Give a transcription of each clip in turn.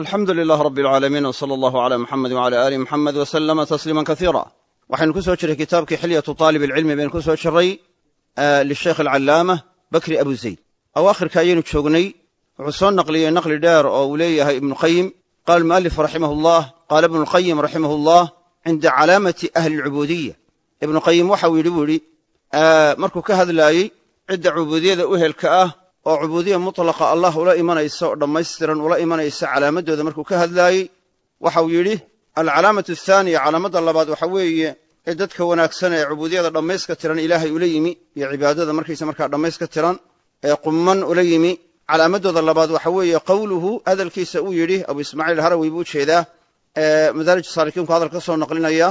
alxamdu lilah rab alcaalamiin w sala allahu cala muxamedi wcala aali muxamed w salama tasliima kasiira waxaynu ku soo jiray kitaabkii xilyatu taalib alcilmi baynu ku soo jiray lisheikh alcallaama bakri abu zayd. Awaakhirka ayaynu joognay wuxuu soo naqliyey naqli dheer oo uu leeyahay ibnuqayim qaala almu'alif raximah llah qaala ibnu lqayim raximah llah cinda calaamati ahli alcubuudiya ibnuqayim waxau yidhi buu yidhi markuu ka hadlaayey cidda cubuudiyada u helka ah oo cubuudiya mutlaqa allah ula imanaysa oo dhammaystiran ula imanaysa calaamadooda markuu ka hadlaayey waxau yidhi alcalaamatu athaaniya calaamadda labaad waxa weeye ee dadka wanaagsan ee cubuudiyada dhammayska tiran ilaahay ula yimi iyo cibaadada markaysa markaa dhammayska tiran ee qumman ula yimi calaamadooda labaad waxa weeye qowluhu hadalkiisa uu yidhi abu ismaaciil harawi buu u jeedaa madaarij saalikiinku hadal ka soo naqlinaya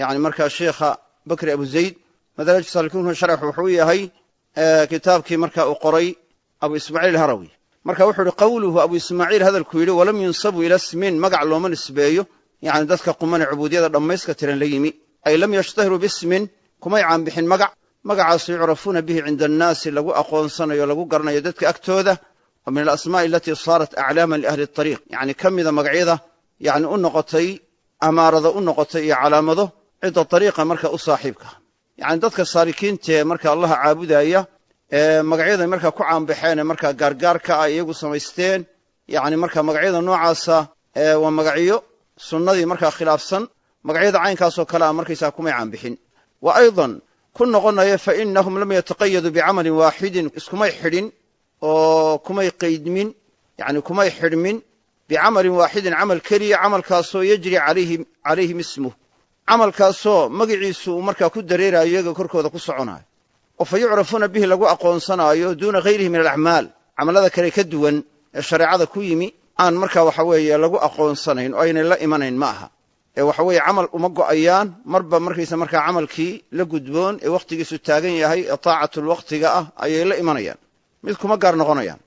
yani markaa sheikha bakri abu zayd madaarij saalikiinku sharx wuxuu yahay kitaabkii marka uu qoray abu ismaaciil harawi. Marka wuxuu ihi qowluhu abu ismaaciil hadalku yidhi walam yunsabu ila smin magac looma nisbeeyo. Yani dadka qumane cubuudiyada dhammayska tiran la yimi. Ay lam yashtahiruu bismin kumay caanbixin magac. Magacaasu yucrafuuna bihi cinda annaasi lagu aqoonsanayo lagu garanayo dadka agtooda. Wa min alasmaa'i alatii saarat aclaaman liahli اطariiq yani ka mida magacyada yani u noqotay amaarada u noqotay iyo calaamado cidda ariiqa marka u saaxiibka. Yani dadka saalikiintae marka allaha caabudaya magacyaday markaa ku caanbaxeene markaa gaargaarka ah iyagu samaysteen yani marka magacyada noocaasa waa magacyo sunnadii markaa khilaafsan magacyada caynkaasoo kale a markaysaa kumay caanbixin. Wa aydan ku noqonaya fa inahum lam yataqayaduu bicamalin waaxidin iskumay xidhin oo kumay qaydmin yani kumay xidhmin bicamalin waaxidin camal keliya camalkaasoo yajri calayhim ismuh. Camalkaasoo magiciisu uu markaa ku dareerayo iyaga korkooda ku soconayo oo fa yucrafuuna bihi lagu aqoonsanaayo duuna hayrihi min alacmaal. Camallada kale ka duwan ee shareecada ku yimi aan markaa waxa weeye lagu aqoonsanayn oo aynay la imanayn ma aha. Ee waxa weeye camal uma go'ayaan marba markaysa markaa camalkii la gudboon ee wakhtigiisu taagan yahay ee taacatul wakhtiga ah ayay la imanayaan. Mid kuma gaar noqonayaan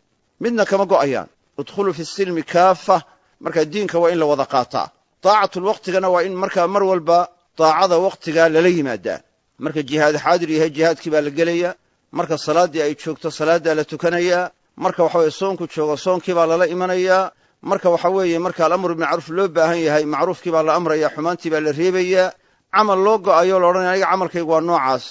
midna kama go'ayaan. Idkhuluu fi silmi kaafa markaa diinka waa in la wada qaataa. Taacatul wakhtigana waa in markaa mar walba daacada wakhtigaa lala yimaadaa marka jihaad xaadir yahay jihaadkii baa la gelaya marka salaaddii ay joogto salaaddaa la tukanayaa marka waxa weye soonku joogo soonkii baa lala imanayaa marka waxa weeye marka alamru bilmacruuf loo baahan yahay macruufkii baa la amraya xumaantii baa la reebayaa camal loo go'ayo la odhanaya aniga camalkaygu waa noocaas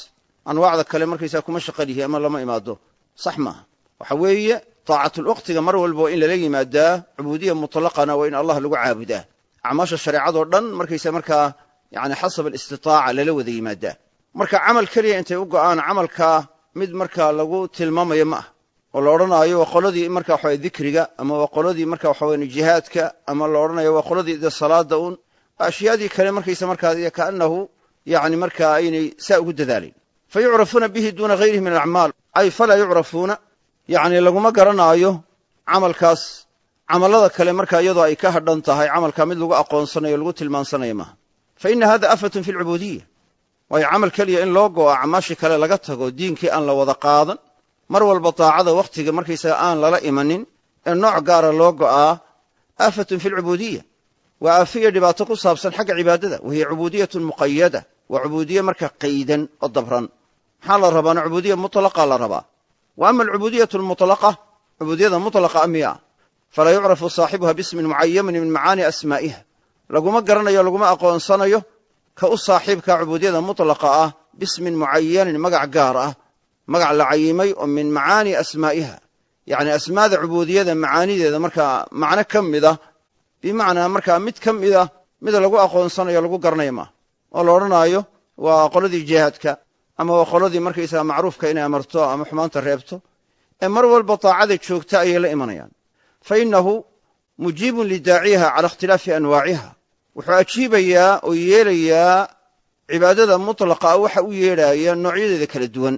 anwaacda kale markaysaa kuma shaqalihi ama lama imaado. Sax maaha. Waxa weeye taacatul wakhtiga mar walba waa in lala yimaadaa cubuudiya mutlaqana waa in allah lagu caabudaa. Acmaasha shareecadoo dhan markaysa markaa yani xasab alistitaaca lala wada yimaadaa marka camal keliya intay u go'aan camalkaa mid markaa lagu tilmaamayo ma ah oo la odhanaayo waa qoladii marka waxawaye dikriga ama waa qoladii marka waxawaye jihaadka ama la odhanayo waa qoladii de salaada un ashyaadii kale markaysa markaa kaannahu yani markaa aynay saa ugu dadaalayn fa yucrafuuna bihi duuna hayrihi min alacmaal. Ay falaa yucrafuuna yani laguma garanaayo camalkaas. Camallada kale marka iyadoo ay ka hadhan tahay camalkaa mid lagu aqoonsanayo lagu tilmaansanayo maaha fa ina hada afatun fi lcubuudiya waayo camal keliya in loo go'o acmaashii kale laga tago diinkii aan la wada qaadan mar walba daacada wakhtiga markaysaga aan lala imanin ee nooc gaara loo go'aa aafatun fi lcubuudiya waa aafiya dhibaato ku saabsan xagga cibaadada. Wa hiya cubuudiyatun muqayada waa cubuudiye marka qaydan oo dabran. Maxaa la rabaana cubuudiya mutlaqa la rabaa. Wa ama alcubudiyatu almutlaqa cubuudiyada mutlaqa miya. Falaa yucrafu saaxibuha bismin mucayamin min macaani asmaa'iha. Laguma garanayo laguma aqoonsanayo ka u saaxiibka cubuudiyada mutlaqa ah bismin mucayanin magac gaar ah magac la cayimay oo min macaani asmaa'iha. Yacni asmaada cubuudiyada macaanideeda markaa macno ka mida bimacnaa markaa mid ka mida mid lagu aqoonsanayo lagu garanaya maaha oo la odhanaayo waa qoladii jihaadka ama waa qoladii markaysaga macruufka inay amarto ama xumaanta reebto ee mar walba daacada joogta ayay la imanayaan. Fa innahu mujiibun lidaaciha cala ikhtilaafi anwaaciha wuxuu ajiibayaa oo yeelayaa cibaadada mutlaqa ah waxa u yeedhaaya noocyadeeda kala duwan.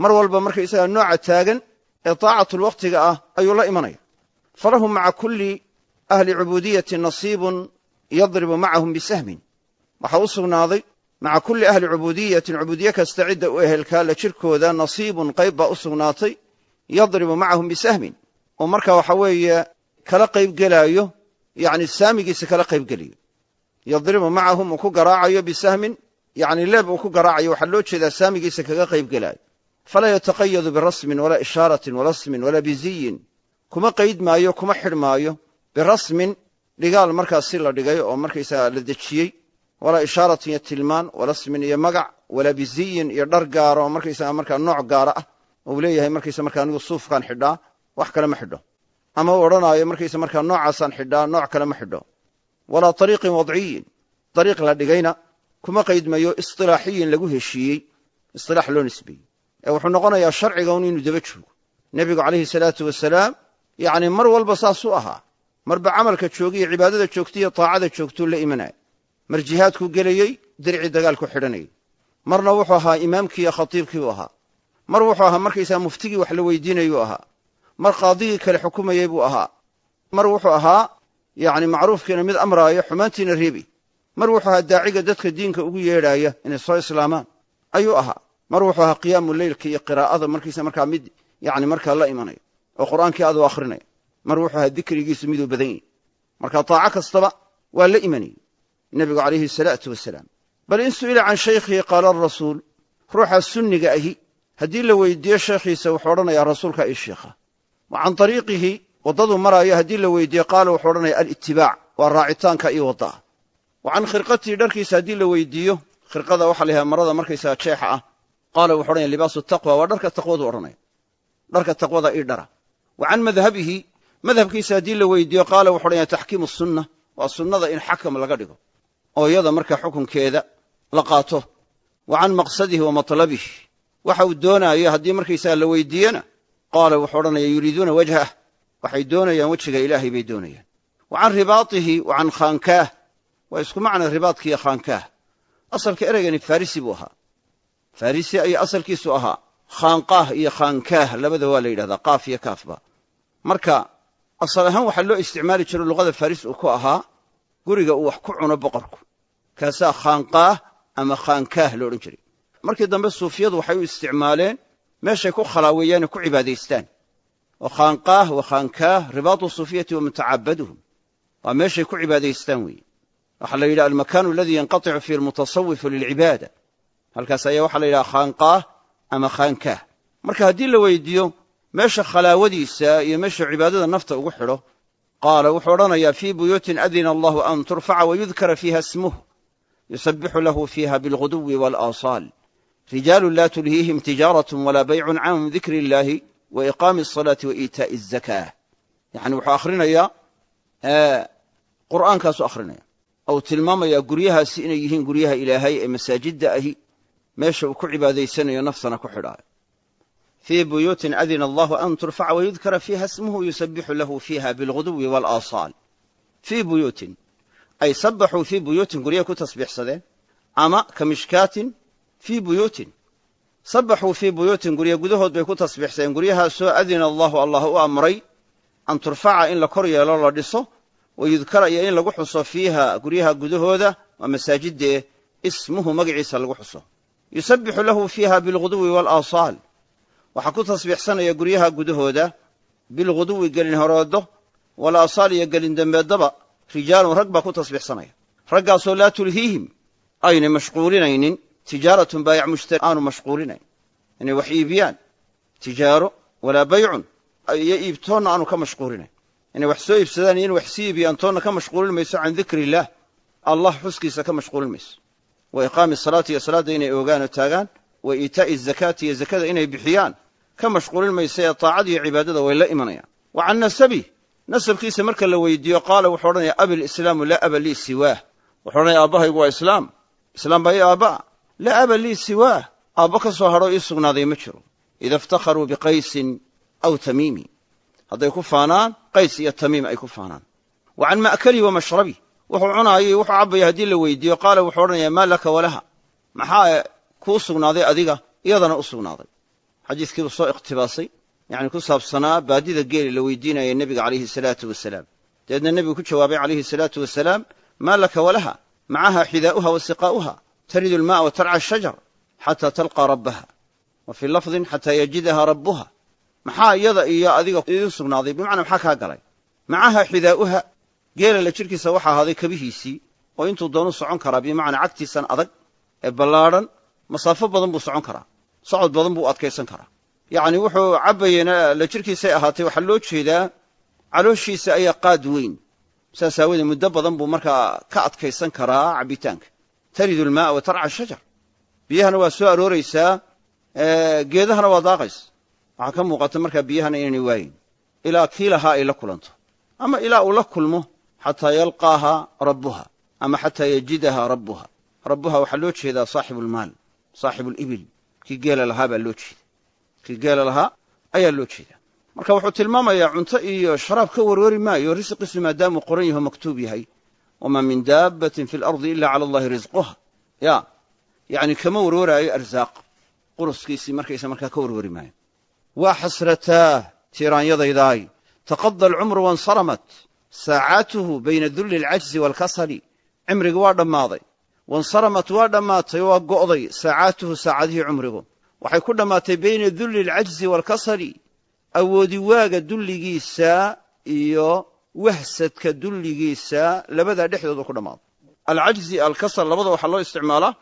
Mar walba markaysaga nooca taagan ee taacatul wakhtiga ah ayuu la imanaya. Falahu maca kulli ahli cubuudiyati nasiibun yadribu macahum bisahmin. Waxaa u sugnaaday maca kulli ahli cubuudiyatin cubuudiye kasta cidda u ehelkaa la jirkooda nasiibun qayb baa u sugnaatay yadribu macahum bisahmin. Oo marka waxa weeye kala qaybgelaayo yani saamigiisa kala qaybgelayo yadribu macahum uu ku garaacayo bisahmin yani leeb uu ku garaacayo waxaa loo jeedaa saamigiisa kaga qaybgelaayo falaa yataqayadu birasmin walaa ishaaratin walasmin walaa biziyin. Kuma qayd maayo kuma xidh birasmin dhigaal markaas si la dhigay oo markaysaga la dejiyey. Walaa ishaaratin iyo tilmaan wala smin iyo magac walaa biziyin iyo dhar gaara oo markaysaga markaa nooc gaara ah. Uu leeyahay markaysa markaa anigu suufkaan xidhaa wax kale ma xidho. Ama uu odhanaayo markaysa markaa noocaasaan xidhaa nooc kale ma xidho walaa ariiqin wadciyin dariiq la dhigayna kuma qaydmayo isilaaxiyin lagu heshiiyey isilaax loo nisbeeyey ee wuxuu noqonayaa sharciga un inuu daba joogo. Nebigu calayhi salaatu wasalaam yacni mar walba saasuu ahaa. Marba camalka joogiyo cibaadada joogtaiyo taacada joogtuu la imanaya mar jihaadkuu gelayey dircii dagaalku xidhanayay. Marna wuxuu ahaa imaamkii iyo ahaa. Mar wuxuu ahaa markaysaa muftigii wax la weydiinayuu ahaa. Mar qaadigii kale xukumayey buu ahaa. Mar wuxuu ahaa yacni macruufkiina mid amraaya xumaantiina reebi. Mar wuxuu ahaa daaciga dadka diinka ugu yeedhaaya inay soo islaamaan. Ayuu ahaa. Mar wuxuu ahaa qiyaamu leylka iyo qiraa'ada markiisa markaa mid yacni markaa la imanaya oo qur'aankii aad u akhrinaya mar wuxuu ahaa dikrigiisu miduu badan yahy marka taaco kastaba waa la imanayey nebigu calayhi salaatu wasalaam bal in su'ila can shaykhihi qaala arasuul ruuxa sunniga ahi haddii la weydiiyo sheekhiisa wuxuu odhanayaa rasuulka ii sheikha wa can ariiqihi waddaduu maraayo haddii la weydiiyo qaala wuxuu odhanaya alitibaac waa raacitaanka iyo wadda'a wa can khirqatihi dharkiisa haddii la weydiiyo khirqada waxa la marada markaysaga jeexa ah. Qaala wuxu odhanaya libaasu taqwa waa dharka taqwadu odhanaya. Dharka taqwada ii dhara. Wa madhabihi madhabkiisa haddii la weydiiyo qaala wuxu odhanaya taxkiimu sunna waa sunnada in xakam laga dhigo oo iyada marka xukunkeeda la qaato. Wa can maqsadihi wa matlabihi waxa uu doonaayo haddii markaysaga la weydiiyena qaala wuxuu odhanaya yuriiduuna wajhah waxay doonayaan wejiga ilaahay bay doonayaan. Wa can ribaatihi wa can khaankaah. Waa isku macna ribaadka iyo khaankaah. Asalka ereygani farisi buu ahaa. Farisi ayaa asalkiisu ahaa. Khaanqaah iyo khaankaah labada waa la yidhahdaa qaaf iyo kaafba marka asal ahaan waxaa loo isticmaali jiro luqada faris uu ku ahaa guriga uu wax ku cuno boqorku. Kaasaa khaanqaah ama khaankaah lo odhan jiray. Markii dambe suufiyadu waxay u isticmaaleen meeshay ku khalaaweeyaane ku cibaadaystaan oo khaanqaah wa khaankaah ribaatu sufiyati wa mutacabbaduhum. Waa meeshay ku cibaadaystaan weeye. Waxaa la yidhaha almakaanu aladii yanqaticu fihi almutasawifu lilcibaada. Halkaas ayaa waxaa la yidhaha khaanqaah ama khaankaah marka haddii la weydiiyo meesha khalaawadiisa iyo meesha cibaadada nafta ugu xidho qaala wuxuu odhanayaa fii buyuutin adina allahu an turfaca wayudkara fiiha smuh yusabixu lahu fiiha bilguduwi walaasaal rijaalu laa tulhiihim tijaaratun walaa baycun can dikri illahi wa iqaami asalaati wa iitaa'i azakaa yacni wuxuu akhrinayaa qur'aankaasu akhrinaya ou tilmaamayaa guryahaasi inay yihiin guryaha ilaahay ee masaajidda ahi meesha uu ku cibaadaysanayo naftana ku xidhaayo fii buyuutin adina allahu an turfaca wayudkara fiiha smuhu yusabixu lahu fiiha bilguduwi walaasaal fii buyuutin ay sabaxuu fii buyuutin guryaha ku tasbiixsadeen ama ka mishkaatin fii sabaxuu fii buyuutin gurya gudahood bay ku tasbiixsadeen guryahaasoo adina allahu allah u amray an turfaca in la kor yeelo la dhiso wayudkara iyo in lagu xuso fiiha guryaha gudahooda waa masaajidee ismuhu magaciisa lagu xuso. Yusabixu lahu fiiha bilguduwi walaasaal waxaa ku tasbiixsanaya guryaha gudahooda bilguduwi gelin horoodo walaasaal iyo gelin dembeedaba rijaalun rag baa ku tasbiixsanaya. Raggaasoo laa tulhiihim aynay mashquulinaynin tijaaratun baayac mushtari aanu mashquulinayn inay wax iibiyaan tijaaro walaa baycun iyo iibtoonna aanu ka mashquulinayn inay wax soo iibsadaan iyo in wax sii iibiyaan toonna ka mashquulin mayso can dikri illaah allah xuskiisa ka mashquulin mayso wa iqaami salaati iyo salaadda inay oogaan oo taagaan wa iitaa'i zakaati iyo zakada inay bixiyaan ka mashquulin mayso ee taacada iyo cibaadada way la imanayaan wa nasabi nasabkiisa marka la weydiiyo qaala wuxuu odhanaya abiislaamu laa aba lii siwaah wuxuu odhanaya aabbahaygu waa islaam islaam baa ii aabba'a laa aba lii siwaah aabbo ka soo hadhoo ii sugnaaday ma jiro ida iftakharuu biqaysin aw tamiimi hadday ku faanaan qays iyo tamiim ay ku faanaan wa can ma'kalihi wa mashrabi wuxuu cunaayay iyo wuxuu cabbaya haddii la weydiiyo qaala wuxuu odhanaya maa laka walaha maxaa kuu sugnaaday adiga iyadana u sugnaaday xadiiskiibuu soo ikhtibaasay yacni ku saabsanaa baadida geeli la weydiinaya nebiga calayhi salaatu wasalaam dabeedna nebigu ku jawaabay calayhi salaatu wasalaam maa laka walaha macaha xidaa'uha wa siqaa'uha alma'a wa tarca ashajar xataa talqaa rabbaha wa fii lafdin xataa yajidaha rabbuha maxaa iyada iyo adiga idiin sugnaaday bimacnaa maxaa kaa galay macaha xidaa'uha geela la jidhkiisa waxaa ahaaday kabihiisii oo intuu doonu socon karaa bimacnaa cagtiisan adag ee ballaadhan masaafo badan buu socon karaa socod badan buu adkaysan karaa yacni wuxuu cabbayena la jidhkiisay ahaatay waxaa loo jeedaa calooshiisa ayaa qaad weyn saas aawoodee muddo badan buu markaa ka adkaysan karaa cabbitaanka taridu almaa'a wa tarca shajar biyahana waa soo arooraysaa geedahana waa daaqaysa waxaa ka muuqata markaa biyahana inaynay waayin ilaa kii lahaa ay la kulanto ama ilaa uu la kulmo xataa yalqaaha rabbuha ama xataa yajidaha rabbuha rabbuha waxaa loo jeedaa saaxibulmaal saaxibulibil kii geela lahaa baa loo jeeda kii geela lahaa ayaa loo jeedaa marka wuxuu tilmaamayaa cunto iyo sharaab ka warwari maayo risqiisu maadaamuu qoran yaho maktuub yahay wamaa min daabbatin fi lardi ila cala allahi risquha ya yacni kama warwaraayo arsaaq quruskiisii markaysa markaa ka warwari maayo waa xasrataa tiiraanyadaydaay taqada alcumru wansaramat saacaatuhu bayna dulli alcajzi waalkasali cimrigi waa dhammaaday wansaramat waa dhammaatay waa go'day saacaatuhu saacadihii cumrigu waxay ku dhammaatay bayna dulli alcajzi waalkasali awoodi waaga dulligiisa iyo wahsadka dulligiisa labadaa dhexdooda ku dhammaaday alcajzi alkasal labada waxaa loo isticmaalaa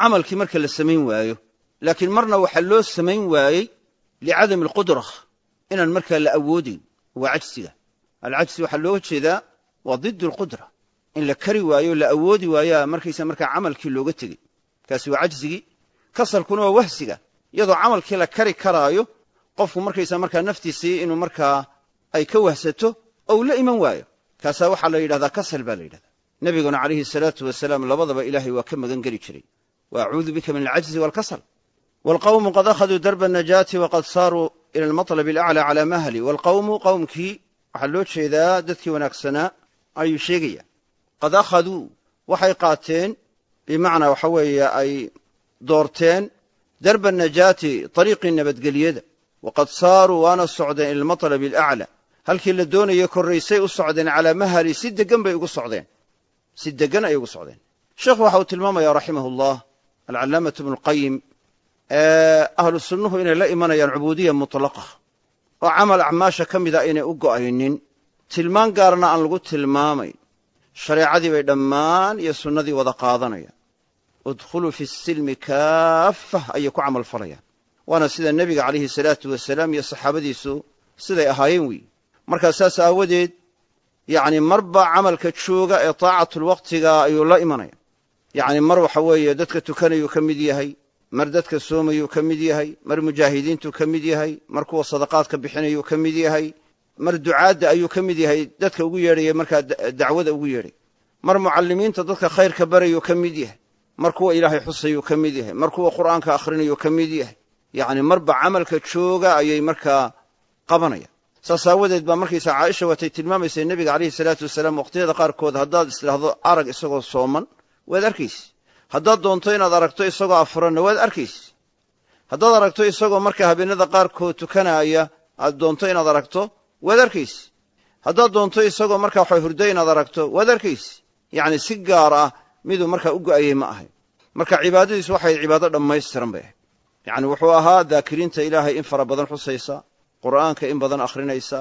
camalkii marka la samayn waayo. Laakiin marna waxaa loo samayn waayey licadami alqudra inaan markaa la awoodin waa cajsiga alcajsi waxaa looga jeedaa waa did alqudra in la kari waayo la awoodi waayaa markaysa markaa camalkii looga tegey. Kaasi waa cajzigii kasalkuna waa wahsiga iyadoo camalkii la kari karaayo qofku markaysa markaa naftiisii inuu markaa ay ka wahsato ou la iman waayo? Kaasaa waxaa la yidhahdaa kasal baa la yidhahdaa. Nebiguna calayhi salaatu wasalaam labadaba ilaahay waa ka magan geli jiray. Wa acuudu bika min alcajzi waalkasal waalqawmu qad akhaduu darba annajaati waqad saaruu ila almatlabi alaclaa calaa mahli. Waalqawmu qowmkii waxaa loo jeedaa dadkii wanaagsanaa ayuu sheegaya. Qad akhaduu waxay qaateen bimacnaa waxa weeye ay doorteen darba annajaati dariiqii nabadgelyada. Waqad saaruu waana socdeen ila almatlabi alaclaa halkii la doonaya korraysay u socdeen calaa mahali si deggan bay ugu socdeen. Si deggan ayay ugu socdeen. Sheekhu waxa uu tilmaamaya raximah ullah alcallaamatu lqayim ahlu sunnuhu inay la imanayaan cubuudiya mutlaqa oo camal acmaasha ka mida aynay u go'aynin. Tilmaan gaarna aan lagu tilmaamayn shareecadii bay dhammaan iyo sunnadii wada qaadanayaan udkhuluu fi silmi kaaffah ayay ku camal falayaan. Waana sida nebiga calayhi salaatu wasalaam iyo saxaabadiisu siday ahaayeen weeye markaa saas aawadeed yacni marba camalka jooga ee taacatulwaqtiga ayuu la imanaya. Yacni mar waxa weeye dadka tukanayuu ka mid yahay mar dadka soomayuu ka mid yahay mar mujaahidiintuu ka mid yahay mar kuwa sadaqaadka bixinayuu ka mid yahay mar ducaadda ayuu ka mid yahay dadka ugu yeedhaya markaa dacwada ugu yeedhay. Mar mucallimiinta dadka khayrka barayuu ka mid yahay mar kuwa ilaahay xusayuu ka mid yahay mar kuwa qur'aanka akhrinayuu ka mid yahay. Yacni marba camalka jooga ayay markaa qabanayaan saas aawadeed baa markaysa caaisha waatay tilmaamaysay nebiga calayhi salaatu wasalaam waqhtiyada qaarkood haddaad isdhaahdo arag isagoo sooman waad arkaysi haddaad doonto inaad aragto isagoo afuranna waad arkaysi haddaad aragto isagoo markaa habeenada qaarkood tukanaaya aad doonto inaad aragto waad arkaysi haddaad doonto isagoo markaa waxa hurdo inaad aragto waad arkaysi yacni si gaar ah miduu markaa u go'ayey ma ahay. Marka cibaadadiisu waxay cibaado dhammaystiran bay ahayd. Yacni wuxuu ahaa daakiriinta ilaahay in fara badan xusaysa qur'aanka in badan akhrinaysa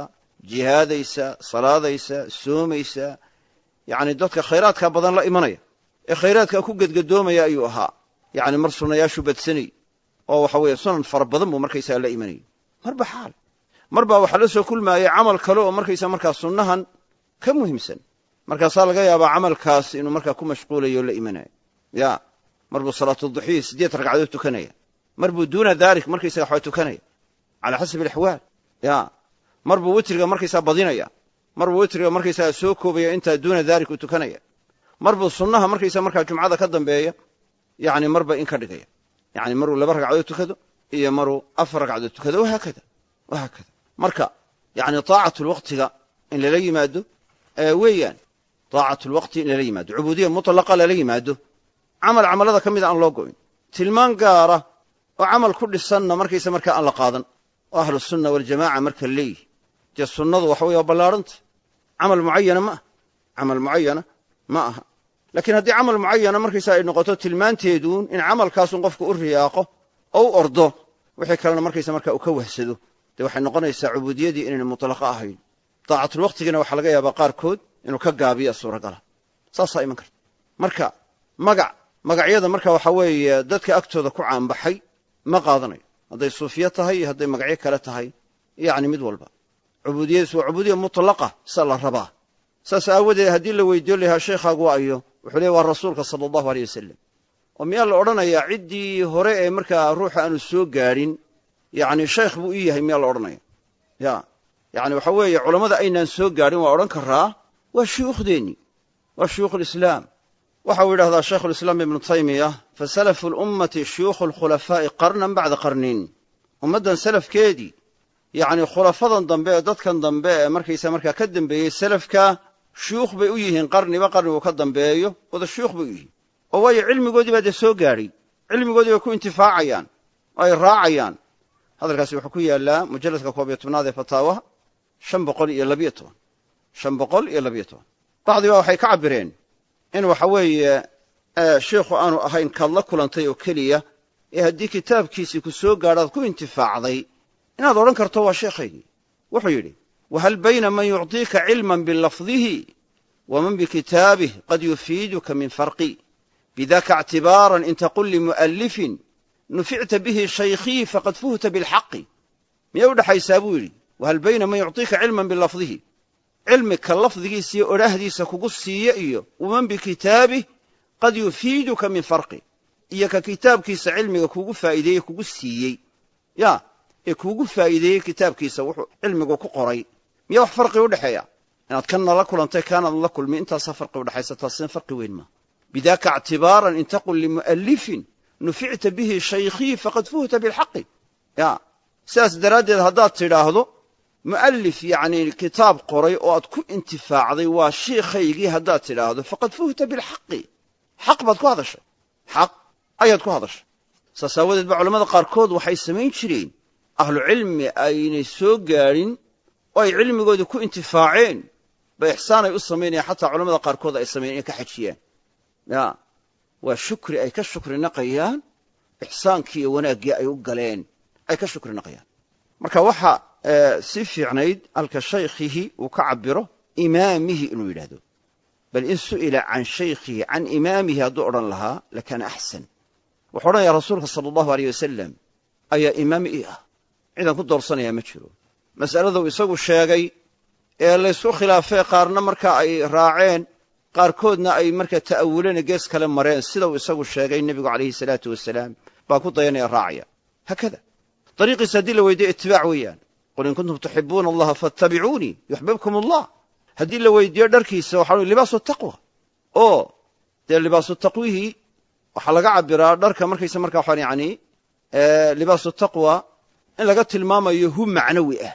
jihaadaysa salaadaysa soomaysa yacni dadka khayraadka badan la imanaya. Ee khayraadka ku gedgadoomaya ayuu ahaa. Yacni mar sunnayaashu badsanay oo waxa weeye sunan fara badan buu markaysaga la imanayay. Marba xaal. Mar baa waxaa la soo kulmaayay camal kale oo markaysa markaa sunnahan ka muhiimsan. Markaasaa laga yaabaa camalkaas inuu markaa ku mashquulayo la imanayo ya mar buu salaatuduxiyi siddeed ragcadood tukanaya. Mar buu duuna daalik markaysaga waxaa tukanaya. Calaa xasabi alaxwaal ya. Mar buu witriga markaysaa badinaya. Mar buu witriga markaysaga soo koobaya intaa duuna daalik tukanaya. Mar buu sunnaha markaysa markaa jumcada ka dambeeya yacni marba in ka dhigaya. Yacni maruu laba ragcadood tukado iyo maruu afar ragcadood tukado. Wahaakada wahaakada marka yacni taacatulwaqtiga in lala yimaado weeyaan taacatulwaqti in lala yimaado cubuudiya mutlaqa lala yimaado camal camallada ka mida aan loo go'in. Tilmaan gaara oo camal ku dhisanna markaysa markaa aan la qaadan oo ahlu sunna waljamaca marka leeyihi dee sunnadu waxa weye waa ballaarhanta camal mucayana ma aha. Camal mucayana ma aha. Laakiin haddii camal mucayana markaysa ay noqoto tilmaanteeduun in camalkaasun qofku u riyaaqo oo u ordo wixii kalena markaysa markaa uu ka wahsado. Dee waxay noqonaysaa cubuudiyadii inayna mutlaqa ahayn. Daacatulwaqtigana waxaa laga yaabaa qaarkood inuu ka gaabiya suuragala. Saasaa iman karta. Marka magac magacyada marka waxa weeye dadka agtooda ku caanbaxay ma qaadanayo hadday suufiya tahay iyo hadday magacyo kale tahay yacni mid walba. Cubuudiyadiisu waa cubuudiya mutlaqa sida la rabaa. Saas aawadeed haddii la weydiyo layahaa sheekhaagu waa ayo wuxuu leey waa rasuulka sala allahu aleyh wasalam oo miyaa la odhanayaa ciddii hore ee markaa ruuxa aanu soo gaadhin yacni sheekh buu ii yahay miyaa la odhanaya ya yacni waxa weeye culammada aynaan soo gaadhin waa odhan karaa waa shuyuukhdeennii waa shuyuukhulislaam waxa uu yidhahdaa shaykhulislaam ibnu taymiya fa salafu lummati shuyuukhu alkhulafaa'i qarnan bacda qarnin. Ummaddan salafkeedii yacni khulafadan dambe ee dadkan dambe ee markaysa markaa ka dambeeyey salafka shuyuukh bay u yihiin qarniba qarnigu ka dambeeyo wada shuyuukh bay u yihiin. Oo waayo cilmigoodii baa dee soo gaadhay. Cilmigoodii bay ku intifaacayaan oo ay raacayaan. Hadalkaasi wuxuu ku yaallaa mujalladka koob iyo tobnaad ee fataawaha shan boqol iyo labiyo toban. Shan boqol iyo labiyo toban. Bacdiba waxay ka cabbireen in waxa weeye sheikhu aanu ahayn kaad la kulantay oo keliya ee haddii kitaabkiisii ku soo gaadhaad ku intifaacday inaad odhan karto waa sheekhaygii wuxuu yidhi wahal bayna man yucطiika cilman bilafdihi waman bikitaabih qad yufiiduka min farqi bidaka اctibaaran in taqul limu'allifin nuficta bihi shaykhii faqad fuhta bilxaqi miyay u dhexaysaa buu yidhi wahal bayna man yucطiika cilman bilafdihi cilmi ka lafdigiisa iyo odhaahdiisa kugu siiya iyo waman bikitaabih qad yufiiduka min farqi. Iyo ka kitaabkiisa cilmiga kugu faa'iideeyey kugu siiyey. Ya ee kuugu faa'iideeyey kitaabkiisa wuxuu cilmigu ku qoray. Miya wax farqi u dhexeeya? Inaad kanna la kulantay kaanaad la kulmin intaasaa farqi udhexaysa taasina farqi weyn maa bidaka اctibaaran in taqul limu'allifin nuficta bihi shaykhii faqad fuhta bilxaqi. Ya sidaas daraaddeed haddaad tidhaahdo mu'allif yacni kitaab qoray oo aad ku intifaacday waa shiikhaygii haddaad tidhaahdo faqad fuhta bilxaqi. Xaq baad ku hadashay. Xaq ayaad ku hadashay. Saas aawadeed ba culamada qaarkood waxay samayn jireen ahlu cilmi aynay soo gaadhin oo ay cilmigoodii ku intifaaceen. Ba ixsaan ay u samaynayaan xataa culamada qaarkood ay samayen inay ka xajiyaan. Ya waa shukri ay ka shukri naqayaan. Ixsaankii iyo wanaaggii ay u galeen ay ka shukri naqayaan. Marka waxa si fiicnayd halka shaykhihi uu ka cabiro imaamihi inuu yidhahdo bal in su'ila can shaykhihi can imaamihi hadduu odhan lahaa lakaana axsan. Wuxuu odhanayaa rasuulka sala allahu aleyh wasalam ayaa imaam ii ah. Cidaan ku doorsanayaa ma jiro. Mas'aladuu isagu sheegay ee laysku khilaafay qaarna markaa ay raaceen qaarkoodna ay markaa ta'awuleen gees kale mareen. Sida uu isagu sheegay nebigu calayhi salaatu wasalaam baa ku dayanaya raacaya. Haakada dariiqiisa haddii la weydiyo itibaac weeyaan qul in kuntum tuxibuuna allaha faatabicuunii yuxbibkum allah haddii la weydiiyo dharkiisa waxa ui libaasu taqwa oo dee libaasu taqwihii waxaa laga cabiraa dharka markaysa markaa waxaan yani libaasu taqwa in laga tilmaamayo hu macnawi ah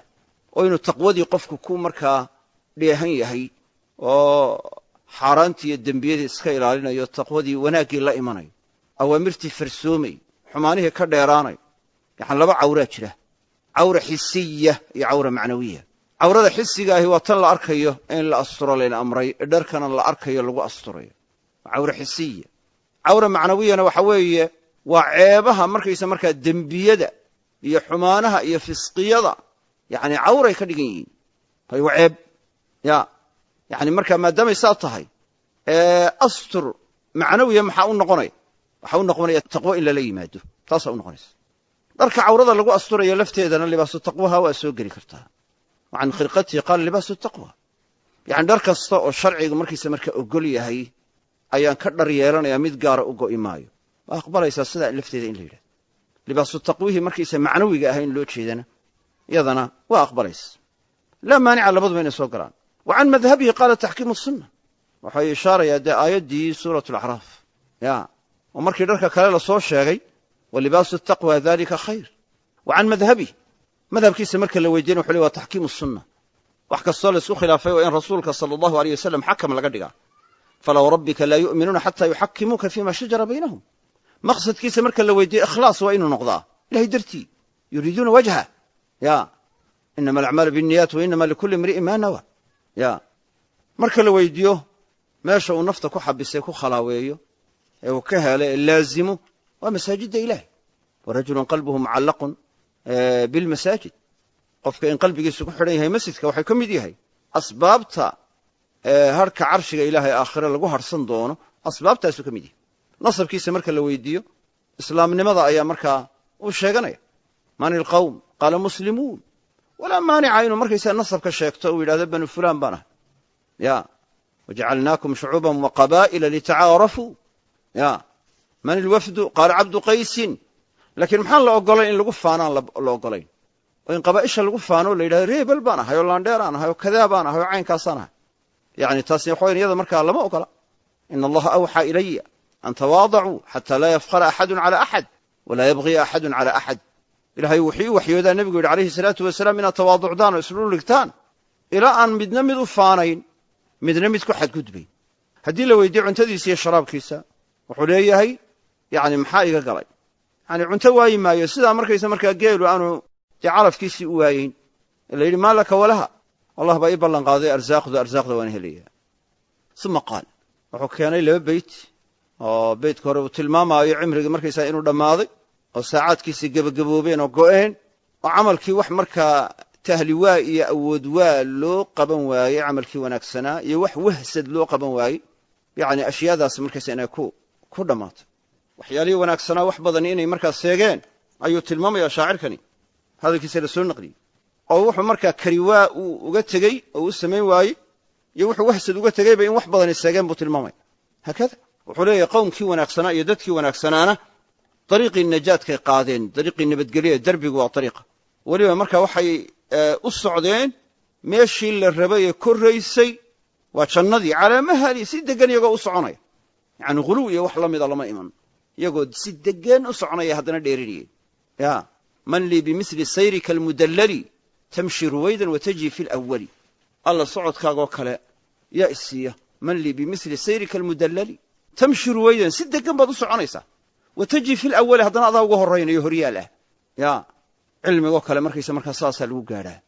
oo inuu taqwadii qofku ku markaa dheehan yahay oo xaaraantii iyo dembiyadii iska ilaalinayo taqwadii wanaaggii la imanayo awaamirtii farsoomay xumaanihii ka dheeraanay yani laba cawraa jira cawra xisiya iyo cawra macnawiya. Cawrada xisiga ahi waa tan la arkayo in la asturo layna amray dharkana la arkayo lagu asturayo. Waa cawra xisiya. Cawra macnawiyana waxa weeye waa ceebaha markaysa markaa dembiyada iyo xumaanaha iyo fisqiyada yani cawray ka dhigan yihiin. Waa ceeb. Ya yani markaa maadaamay saa tahay astur macnawiya maxaa u noqonaya? Waxaa u noqonaya taqwo in lala yimaado. Taasaa u noqonaysa dharka cawrada lagu asturayo lafteedana libaasu taqwaha waa soo geli kartaa. Wa can khilqatihi qaala libaasu taqwa. Yani dhar kasta oo sharciga markiisa markaa ogol yahay ayaan ka dhar yeelanayaa mid gaara u go'i maayo. Waa aqbalaysaa sidaa lafteeda in la yidhahdo. Libaasu taqwihii markiisa macnawiga ahay in loo jeedana iyadana waa aqbalaysa. Laa maanica labaduba inay soo galaan. Wa can madhabihi qaala taxkiimu sunna. Waxay ishaarayaa dee aayaddii suuratu alacraaf. Ya oo markii dharka kale la sheegay wa libaasu taqwa dalika khayr wa can madhabih madhabkiisa marka la weydiiyana wuxu le waa taxkiimu sunna wax kastoo laysku khilaafay waa in rasuulka sala allahu aleyh wasalam xakam laga dhigaa falow rabbika laa yu'minuuna xataa yuxakimuuka fima shajara baynahum maqsadkiisa marka la weydiiyo ikhlaas waa inuu noqdaa ilahay dartii yuriiduuna wajha ya inama alacmaalu binniyat wa inama likulli imri'in ma nawa ya marka la weydiiyo nafta ku xabisay ku waa masaajidda ilahi wa rajulun qalbuhu mucallaqun bilmasaajid. Qofka in qalbigiisu ku xidhan yahay masjidka waxay ka mid yahay. Asbaabta harhka carshiga ilaahay aakhire lagu harhsan doono asbaabtaasuu ka mid yahay. Nasabkiisa marka la weydiiyo islaamnimada ayaa markaa uu sheeganaya. Man ilqawm qaala muslimuun. Walaa maanica inuu markaysaa nasabka sheegto uu yidhahdo banu fulaan baan ahay. Ya. Wajacalnaakum shucuuban wa qabaa'ila litacaarafuu. Ya man ilwafdu qaala cabdu qaysin. Laakiin maxaan la ogolayn in lagu faanaan la ogolayn oo in qabaa'isha lagu faano la yidhahdo reebel baan ahay oo laandheer aan ahay oo kadaa baan ahay oo caynkaasaan ahay. Yani taasni waxa wayan iyada markaa lama ogola. Ina allaha awxaa ilaya an tawaadacuu xataa laa yafqara axadun cala axad walaa yabgiya axadun cala axad. Ilahay wuxuu ii waxyoodaa nebigu yidhi alayhi salaatu wasalaam inaad tawaaducdaan oo isdhuligtaan ilaa aan midna mid u faanayn midna mid ku xadgudbayn. Haddii la weydiiye cuntadiisa iyo sharaabkiisa wuxuu leeyahay yani maxaa iga galay? Yani cunto waayi maayo. Sidaa markaysa markaa geelu aanu dee calafkiisii u waayeyn. La yidhi maa laka walaha? Allah baa ii ballan qaaday arsaaqdu arsaaqda waan helaya uma qaal wuxuu keenay laba beyt oo beytka hore uu tilmaamaayo cimrigii markaysaa inuu dhammaaday oo saacaadkiisii gebagaboobeen oo go'een oo camalkii wax markaa tahli waa iyo awood waa loo qaban waayey camalkii wanaagsanaa iyo wax wahsad loo qaban waayey yacni ashyaadaas markaysa inay ku dhammaatay waxyaalihii wanaagsanaa wax badani inay markaa seegeen ayuu tilmaamayaa shaacirkani. Hadalkiisa la soo naqliyey. Oo wuxuu markaa kariwaa uu uga tegey oo u samayn waayey iyo wuxuu wahsad uga tegeyba in wax badani seegeen buu tilmaamaya haakada wuxuu leeyahay qowmkii wanaagsanaa iyo dadkii wanaagsanaana dariiqii najaadkay qaadeen dariiqii nabadgelya derbigu waa dariiqa. Weliba marka waxay u socdeen meeshii la rabay ee korraysay waa jannadii calaamahadii si deggan iyagoo u soconaya. Yacni ghuluw iyo wax la mida lama iman iyagoo si deggan u soconaya haddana dheerinayeen ya man lii bimili sayrika almudallali tamshi ruwaydan watajii fi lawali alla socodkaagoo kale yaa isiiya man lii bimili sayrika almudallali tamshi ruwaydan si deggan baad u soconaysaa. Watajii fi lawali haddana adaa uga horraynayo horyaal ah. Ya cilmigoo kale markaysa markaa saasaa lagu gaadhaa.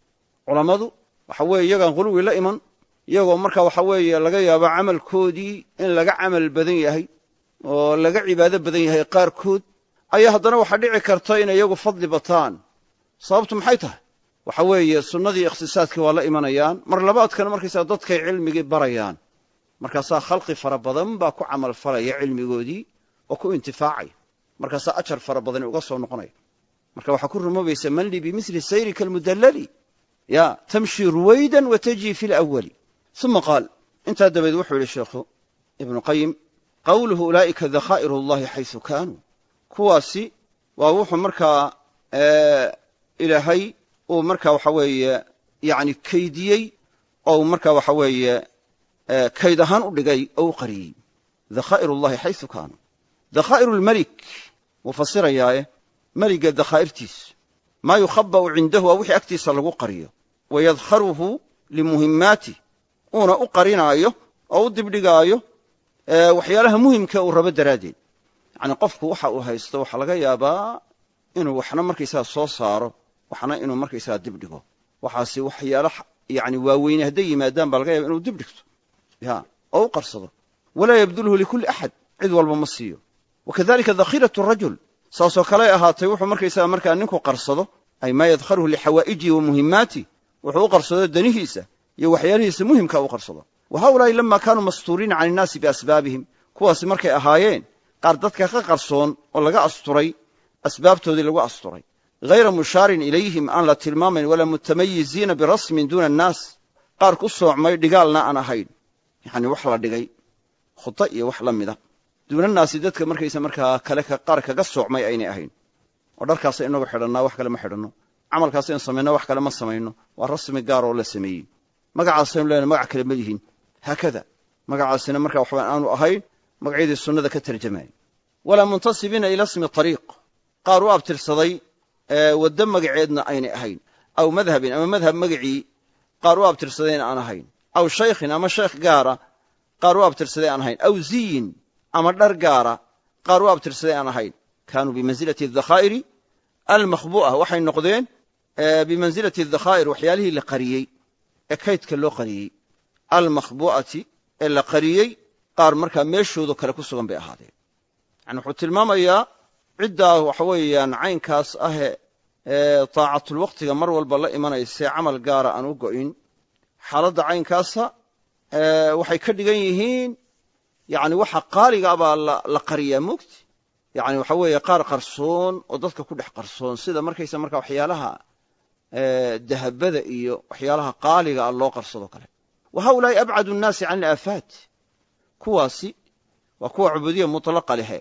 Culammadu waxa weeye iyagaan huluwi la iman iyagoo marka waxa weeye laga yaabo camalkoodii in laga camal badan yahay oo laga cibaado badan yahay qaarkood ayaa haddana waxaa dhici karta inay iyagu fadli bataan. Sababtu maxay tahay? Waxa weeye sunnadii ikhtisaadkii waa la imanayaan mar labaadkana markaysaa dadkay cilmigii barayaan. Markaasaa khalqi fara badan baa ku camal falaya cilmigoodii oo ku intifaacaya. Markaasaa ajar fara badani uga soo noqonaya. Marka waxaa ku rumoobaysa man lii bimili sayrika almudallali ya tamshi ruwaydan watajii fi lawali uma qaal intaa dabadeed wuxuu yihi sheekhu ibnu qayim qawluhu ulaa'ika dakhaa'iru allahi xaysu kaanuu. Kuwaasi waa wuxuu markaa ilaahay uu marka waxa weeye yani kaydiyey oo marka waxa weeye kayd ahaan u dhigay oo u qariyey. Dakhaa'iru allahi xaysu kaanuu. Dakhaa'iru lmelik wuu fasirayaae meliga dakhaa'irtiisu maa yukhaba'u cindahu waa wixii agtiisa lagu qariyo. Wayadkharuhu limuhimmaatih uuna u qarinaayo oo u dibdhigaayo waxyaalaha muhimka uu rabo daraaddeed. Yacni qofku waxa uu haysto waxaa laga yaabaa inuu waxna markaysaga soo saaro waxna inuu markaysaga dibdhigo waxaasi waxyaala yani waaweyne hadday yimaadaan baa laga yaaba inuu dibdhigto ya oo u qarsado. Walaa yabdulhu likulli axad cid walba ma siiyo. Wakadalika dakhiratu rajul saasoo kale ahaatay wuxuu markaysaga markaa ninku qarsado ay maa yadkharuhu lixawaa'ijihi wa muhimmaatih wuxuu u qarsado danihiisa iyo waxyaalihiisa muhimka u qarsado wa haulaai lama kaanuu mastuuriina can innaasi biasbaabihim kuwaasi markay ahaayeen qaar dadka ka qarsoon oo laga asturay asbaabtoodii lagu asturay hayra mushaarin ilayhim aan la tilmaamayn walaa mutamayiziina birasmin duuna annaas qaar ku soocmay dhigaalna aan ahayn yacni wax la dhigay khuda iyo wax la mida duunannaasi dadka markaysa markaa kale qaar kaga soocmay aynay ahayn oo dharkaasa inagu xidhannaa wax kale ma xidhanno camalkaas in samayno wax kale ma samayno waa rasmi gaar oo la sameeyey magacaasaynu leenahay magac kale ma yihiin haakada magacaasina marka waxba aanu ahayn magacyadii sunnada ka tarjamaya walaa muntasibiina ila smi ariiq qaar u abtirsaday waddo magaceedna aynay ahayn aw madhabin ama madhab magacii qaar u abtirsadayna aan ahayn aw shaykhin ama shaykh gaara qaar u abtirsaday aan ahayn aw ziyin ama dhar gaara qaar u abtirsaday aan ahayn kaanuu bimansilati adakhaa'iri almakhbu'a waxay noqdeen bimansilati adakhaa'ir waxyaalihii la qariyey ee kaydka loo qariyey almakhbu'ati ee la qariyey qaar markaa meeshoodo kale ku sugan bay ahaadeen. Yani wuxuu tilmaamayaa ciddaa waxa weeyaan caynkaas ahe ee taacatulwaqtiga mar walba la imanaysee camal gaara aan u go'in. Xaaladda caynkaasa waxay ka dhigan yihiin yani waxa qaaliga baa la qariyaa mogti yani waxa weeye qaar qarsoon oo dadka ku dhex qarsoon sida markaysa markaa waxyaalaha dahabada iyo waxyaalaha qaaliga ah loo qarsado kale wa haulaa'i abcadu nnaasi can ilaafaat kuwaasi waa kuwa cubuudiya mutlaqa lehe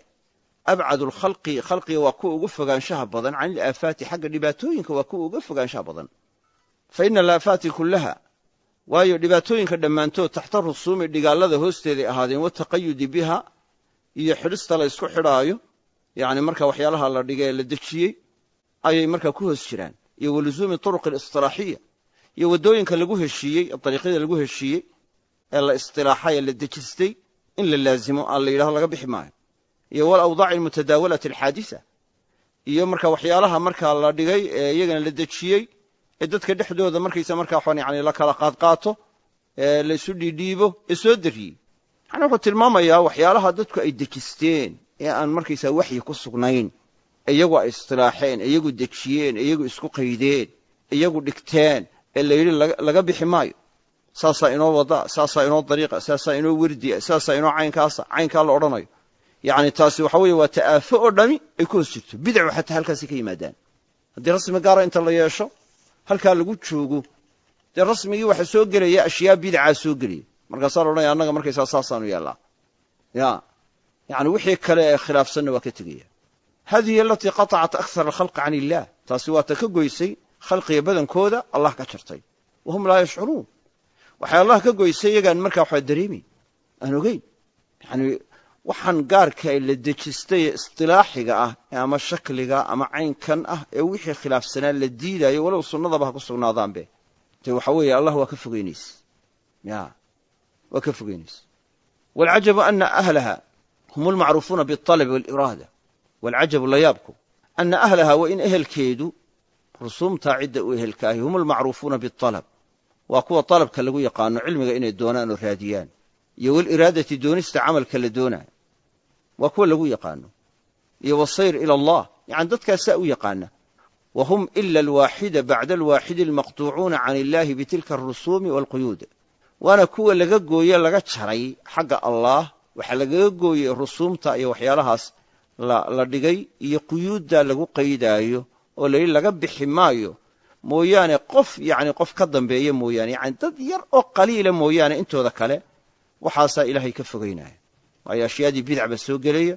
abcadu lkhalqi khalqiga waa kuwa ugu fogaanshaha badan can ilaafaati xagga dhibaatooyinka waa kuwa uga fogaanshaha badan fa ina alaafaati kullaha waayo dhibaatooyinka dhammaantood taxta rusuumi dhigaallada hoosteeday ahaadeen wataqayudi biha iyo xidhista la ysku xidhaayo yacni marka waxyaalaha la dhigay ee la dejiyey ayay markaa ku hoos jiraan iyo waluzuumi turuqi alistilaaxiya iyo waddooyinka lagu heshiiyey dariiqyada lagu heshiiyey ee la istilaaxay ee la dejistay in la laazimo aan la yidhahdo laga bixi maayo. Iyo walawdaaci almutadaawalati alxaadisa. Iyo marka waxyaalaha markaa la dhigay ee iyagana la dejiyey ee dadka dhexdooda markaysa markaa waxaan yani la qaadqaato ee la dhiidhiibo ee soo dariyey. Yani wuxuu tilmaamayaa waxyaalaha dadku ay dejisteen ee aan markaysaa waxyi ku sugnayn iyagu ay istilaaxeen iyagu dejiyeen iyagu isku qaydeen iyagu dhigteen ee la laga bixi maayo. Saasaa inoo wada saasaa inoo dariiqa saasaa inoo werdia saasaa inoo caynkaasa caynkaa la odhanayo. Yacni taasi waxa weeye waa ta'aafo oo dhami ay ku hoos jirto bidacu xataa halkaasi ka yimaadaan. Haddii rasmi gaara inta la yeesho halkaa lagu joogo dee rasmigii waxa soo gelaya ashyaa bidacaa soo gelaya. Markaasaa la odhanaya annaga markaysaa saasaanu yaallaa. Ya yani wixii kale ee khilaafsanna waa ka tegaya. Hadihi alatii qatacat akthar alkhalqi can illah. Taasi waata ka goysay khalqiga badankooda allah ka jartay wa hum laa yashcuruun. Waxay allah ka goysay iyagaan markaa waxaa dareemayn aan ogeyn. Yani waxaan gaarka la dejistay istilaaxiga ah ama shakliga ama caynkan ah ee wixii khilaafsanaa la diidaayo walow sunnadaba ha ku sugnaadaanbe dee waxa weeye allah waa ka fogeynayse ya waa ka fogeynayse waalcajabu ana ahlaha hum almacruufuuna bialab waaliraada waalcajabu layaabku ana ahlaha waa in ehelkeedu rusuumtaa cidda u ehelkaahi hum almacruufuuna bialab waa kuwa dalabka lagu yaqaano cilmiga inay doonaan oo raadiyaan iyo waliraadati doonista camalka la doonaayo. Waa kuwa lagu yaqaano. Iyo wasayr ila allah yani dadkaasaa u yaqaana. Wa hum ila alwaaxida bacda alwaaxidi almaqtuucuuna can illahi bitilka arusuumi waalquyuud waana kuwa laga gooye laga jaray xagga allaah waxaa lagaga gooyey rusuumta iyo waxyaalahaas la dhigay iyo quyuudda lagu qaydaayo oo layidhi laga bixi maayo. Mooyaane qof yani qof ka dambeeya mooyaane yani dad yar oo qaliila mooyaane intooda kale waxaasaa ilaahay ka fogaynaya waayo ashyaadii bidac soo gelaya.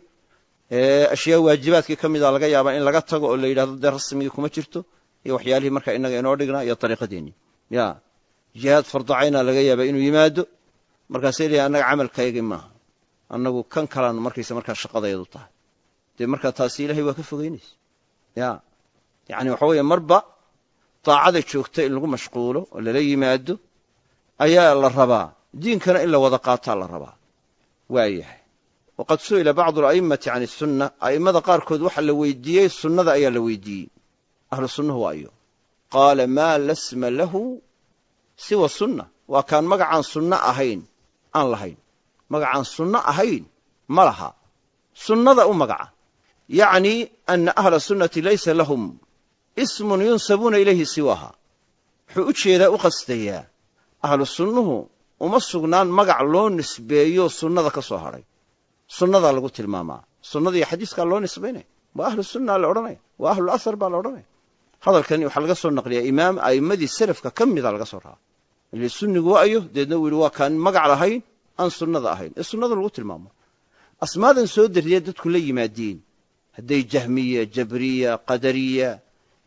Ashyaa waajibaadkii ka mida laga yaabaa in laga tago oo la yidhahdo dee rasmigii kuma jirto iyo waxyaalihii markaa innaga inoo dhignaa iyo dariiqadeennii ya jihaad fardacayna laga yaabaa inuu yimaado markaasay leeyahy annaga camalkaygii maaha. Annagu kan kalaan markaysa markaa shaqadayadu tahay. Dee markaa taasi ilahay waa ka fogaynaysa ya yani waxa weeye marba daacada joogta in lagu mashquulo oo lala yimaado ayaa la rabaa. Diinkana in la wada qaataa la rabaa. Waayahay waqad su'ila bacdu ala'immati can isunna a'immada qaarkood waxaa la weydiiyey sunnada ayaa la weydiiyey. Ahlu sunnuhu waa ayo qaala maa lasma lahu siwa sunna. Waa kaan magacaan sunno ahayn aan lahayn. Magacaan sunno ahayn ma laha. Sunnada u magaca. Yacni ana ahla sunnati laysa lahum ismun yunsabuuna ilayhi siwaha. Wuxuu u jeedaa u qasdayaa ahlu sunnuhu uma sugnaan magac loo nisbeeyo sunnada ka soo hadhay sunnadaa lagu tilmaamaa. Sunnada iyo xadiiskaa loo nisbaynaya waa ahlu sunna la odhanaya waa ahlul asar baa la odhanaya hadalkani waxaa laga soo naqliyaa imaam a'immadii salafka ka mida laga soo raaa ile sunnigu waa ayo deedna uu yidhi waa kaan magac lahayn aan sunnada ahayn. Ee sunnada lagu tilmaamo. Asmaadan soo darriya dadku la yimaadeen. Hadday jahmiya jabriya qadariya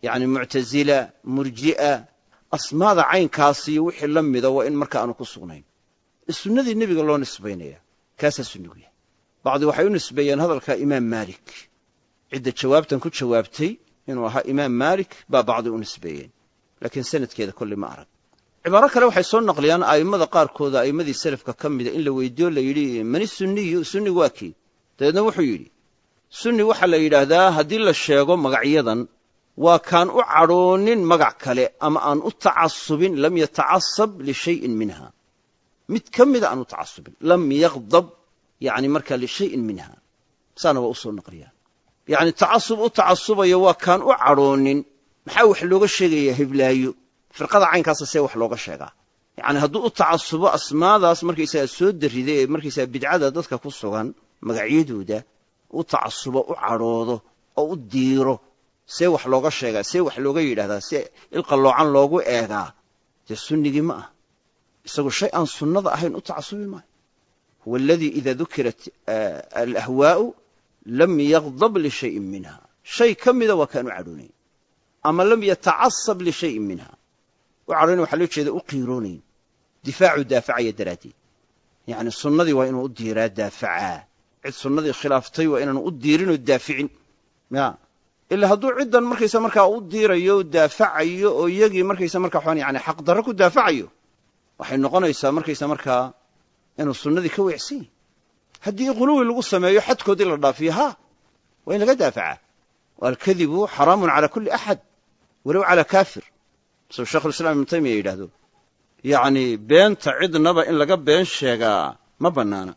yacni muctasila murji'a asmaada caynkaasiyo wixii la mida waa in marka aanu ku sugnayn. Sunnadii nebiga loo nisbaynaya kaasaa sunnigu yahay. Bacdi waxay u nisbeeyeen hadalka imaam maalik. Cidda jawaabtan ku jawaabtay inuu ahaa imaam maalik baa bacdi u nisbeeyeen. Laakiin sanadkeeda kolley ma arag. Cibaaro kale waxay soo naqliyaan a'immada qaarkooda a'immadii salafka ka mida in la weydiiyo la yidhi mani sunniyu sunnigu waa kii? Dabeedna wuxuu yidhi sunni waxaa la yidhaahdaa haddii la sheego magacyadan waa kaan u cadhoonin magac kale ama aan u tacasubin lam yatacasab lishayin minha. Mid ka mida aan u tacasubin. Lam yaqdab yani markaa lishayin minha. Saana waa u soo naqliyaan yacni tacasub u tacasubayo waa kaan u cadhoonin. Maxaa wax looga sheegayaa hiblaayo? Firqada caynkaasa see wax looga sheegaa. Yacni hadduu u tacasubo asmaadaas markaysaga soo darrida ee markaysaga bidcada dadka ku sugan magacyadooda u tacasubo u cadhoodo oo u diiro see wax looga sheegaa see wax looga yidhahdaa see ilqalloocan loogu eegaa dee sunnigii ma ah isagu shay aan sunnada ahayn u tacasubi maayo. Huwa aladii ida dukirat alahwaa'u lam yagdab lishayin minha shay ka mida waa kaanu cadhoonayn ama lam yatacasab lishayin minha u cadhoonayn waxa loo jeeda u qiiroonayn difaacu daafacaya daraaddeed. Yacni sunnadii waa inuu u diiraa daafacaa cid sunnadii khilaaftay waa inaanu u diirinoo daaficin. Ya ilaa hadduu ciddan markaysa markaa u diirayo daafacayo oo iyagii markaysa markaa waxaan yani xaqdarro ku daafacayo waxay noqonaysaa markaysa markaa inuu sunnadii ka weecsan yahy haddii quluwi lagu sameeyo xadkoodii la dhaafiyo haa waa in laga daafacaa alkadibu xaraamun calaa kulli axad walow calaa kaafir. Suu shekhulislaam ibnu taymiya yidhaahdo yacni beenta cidnaba in laga been sheegaa ma bannaana.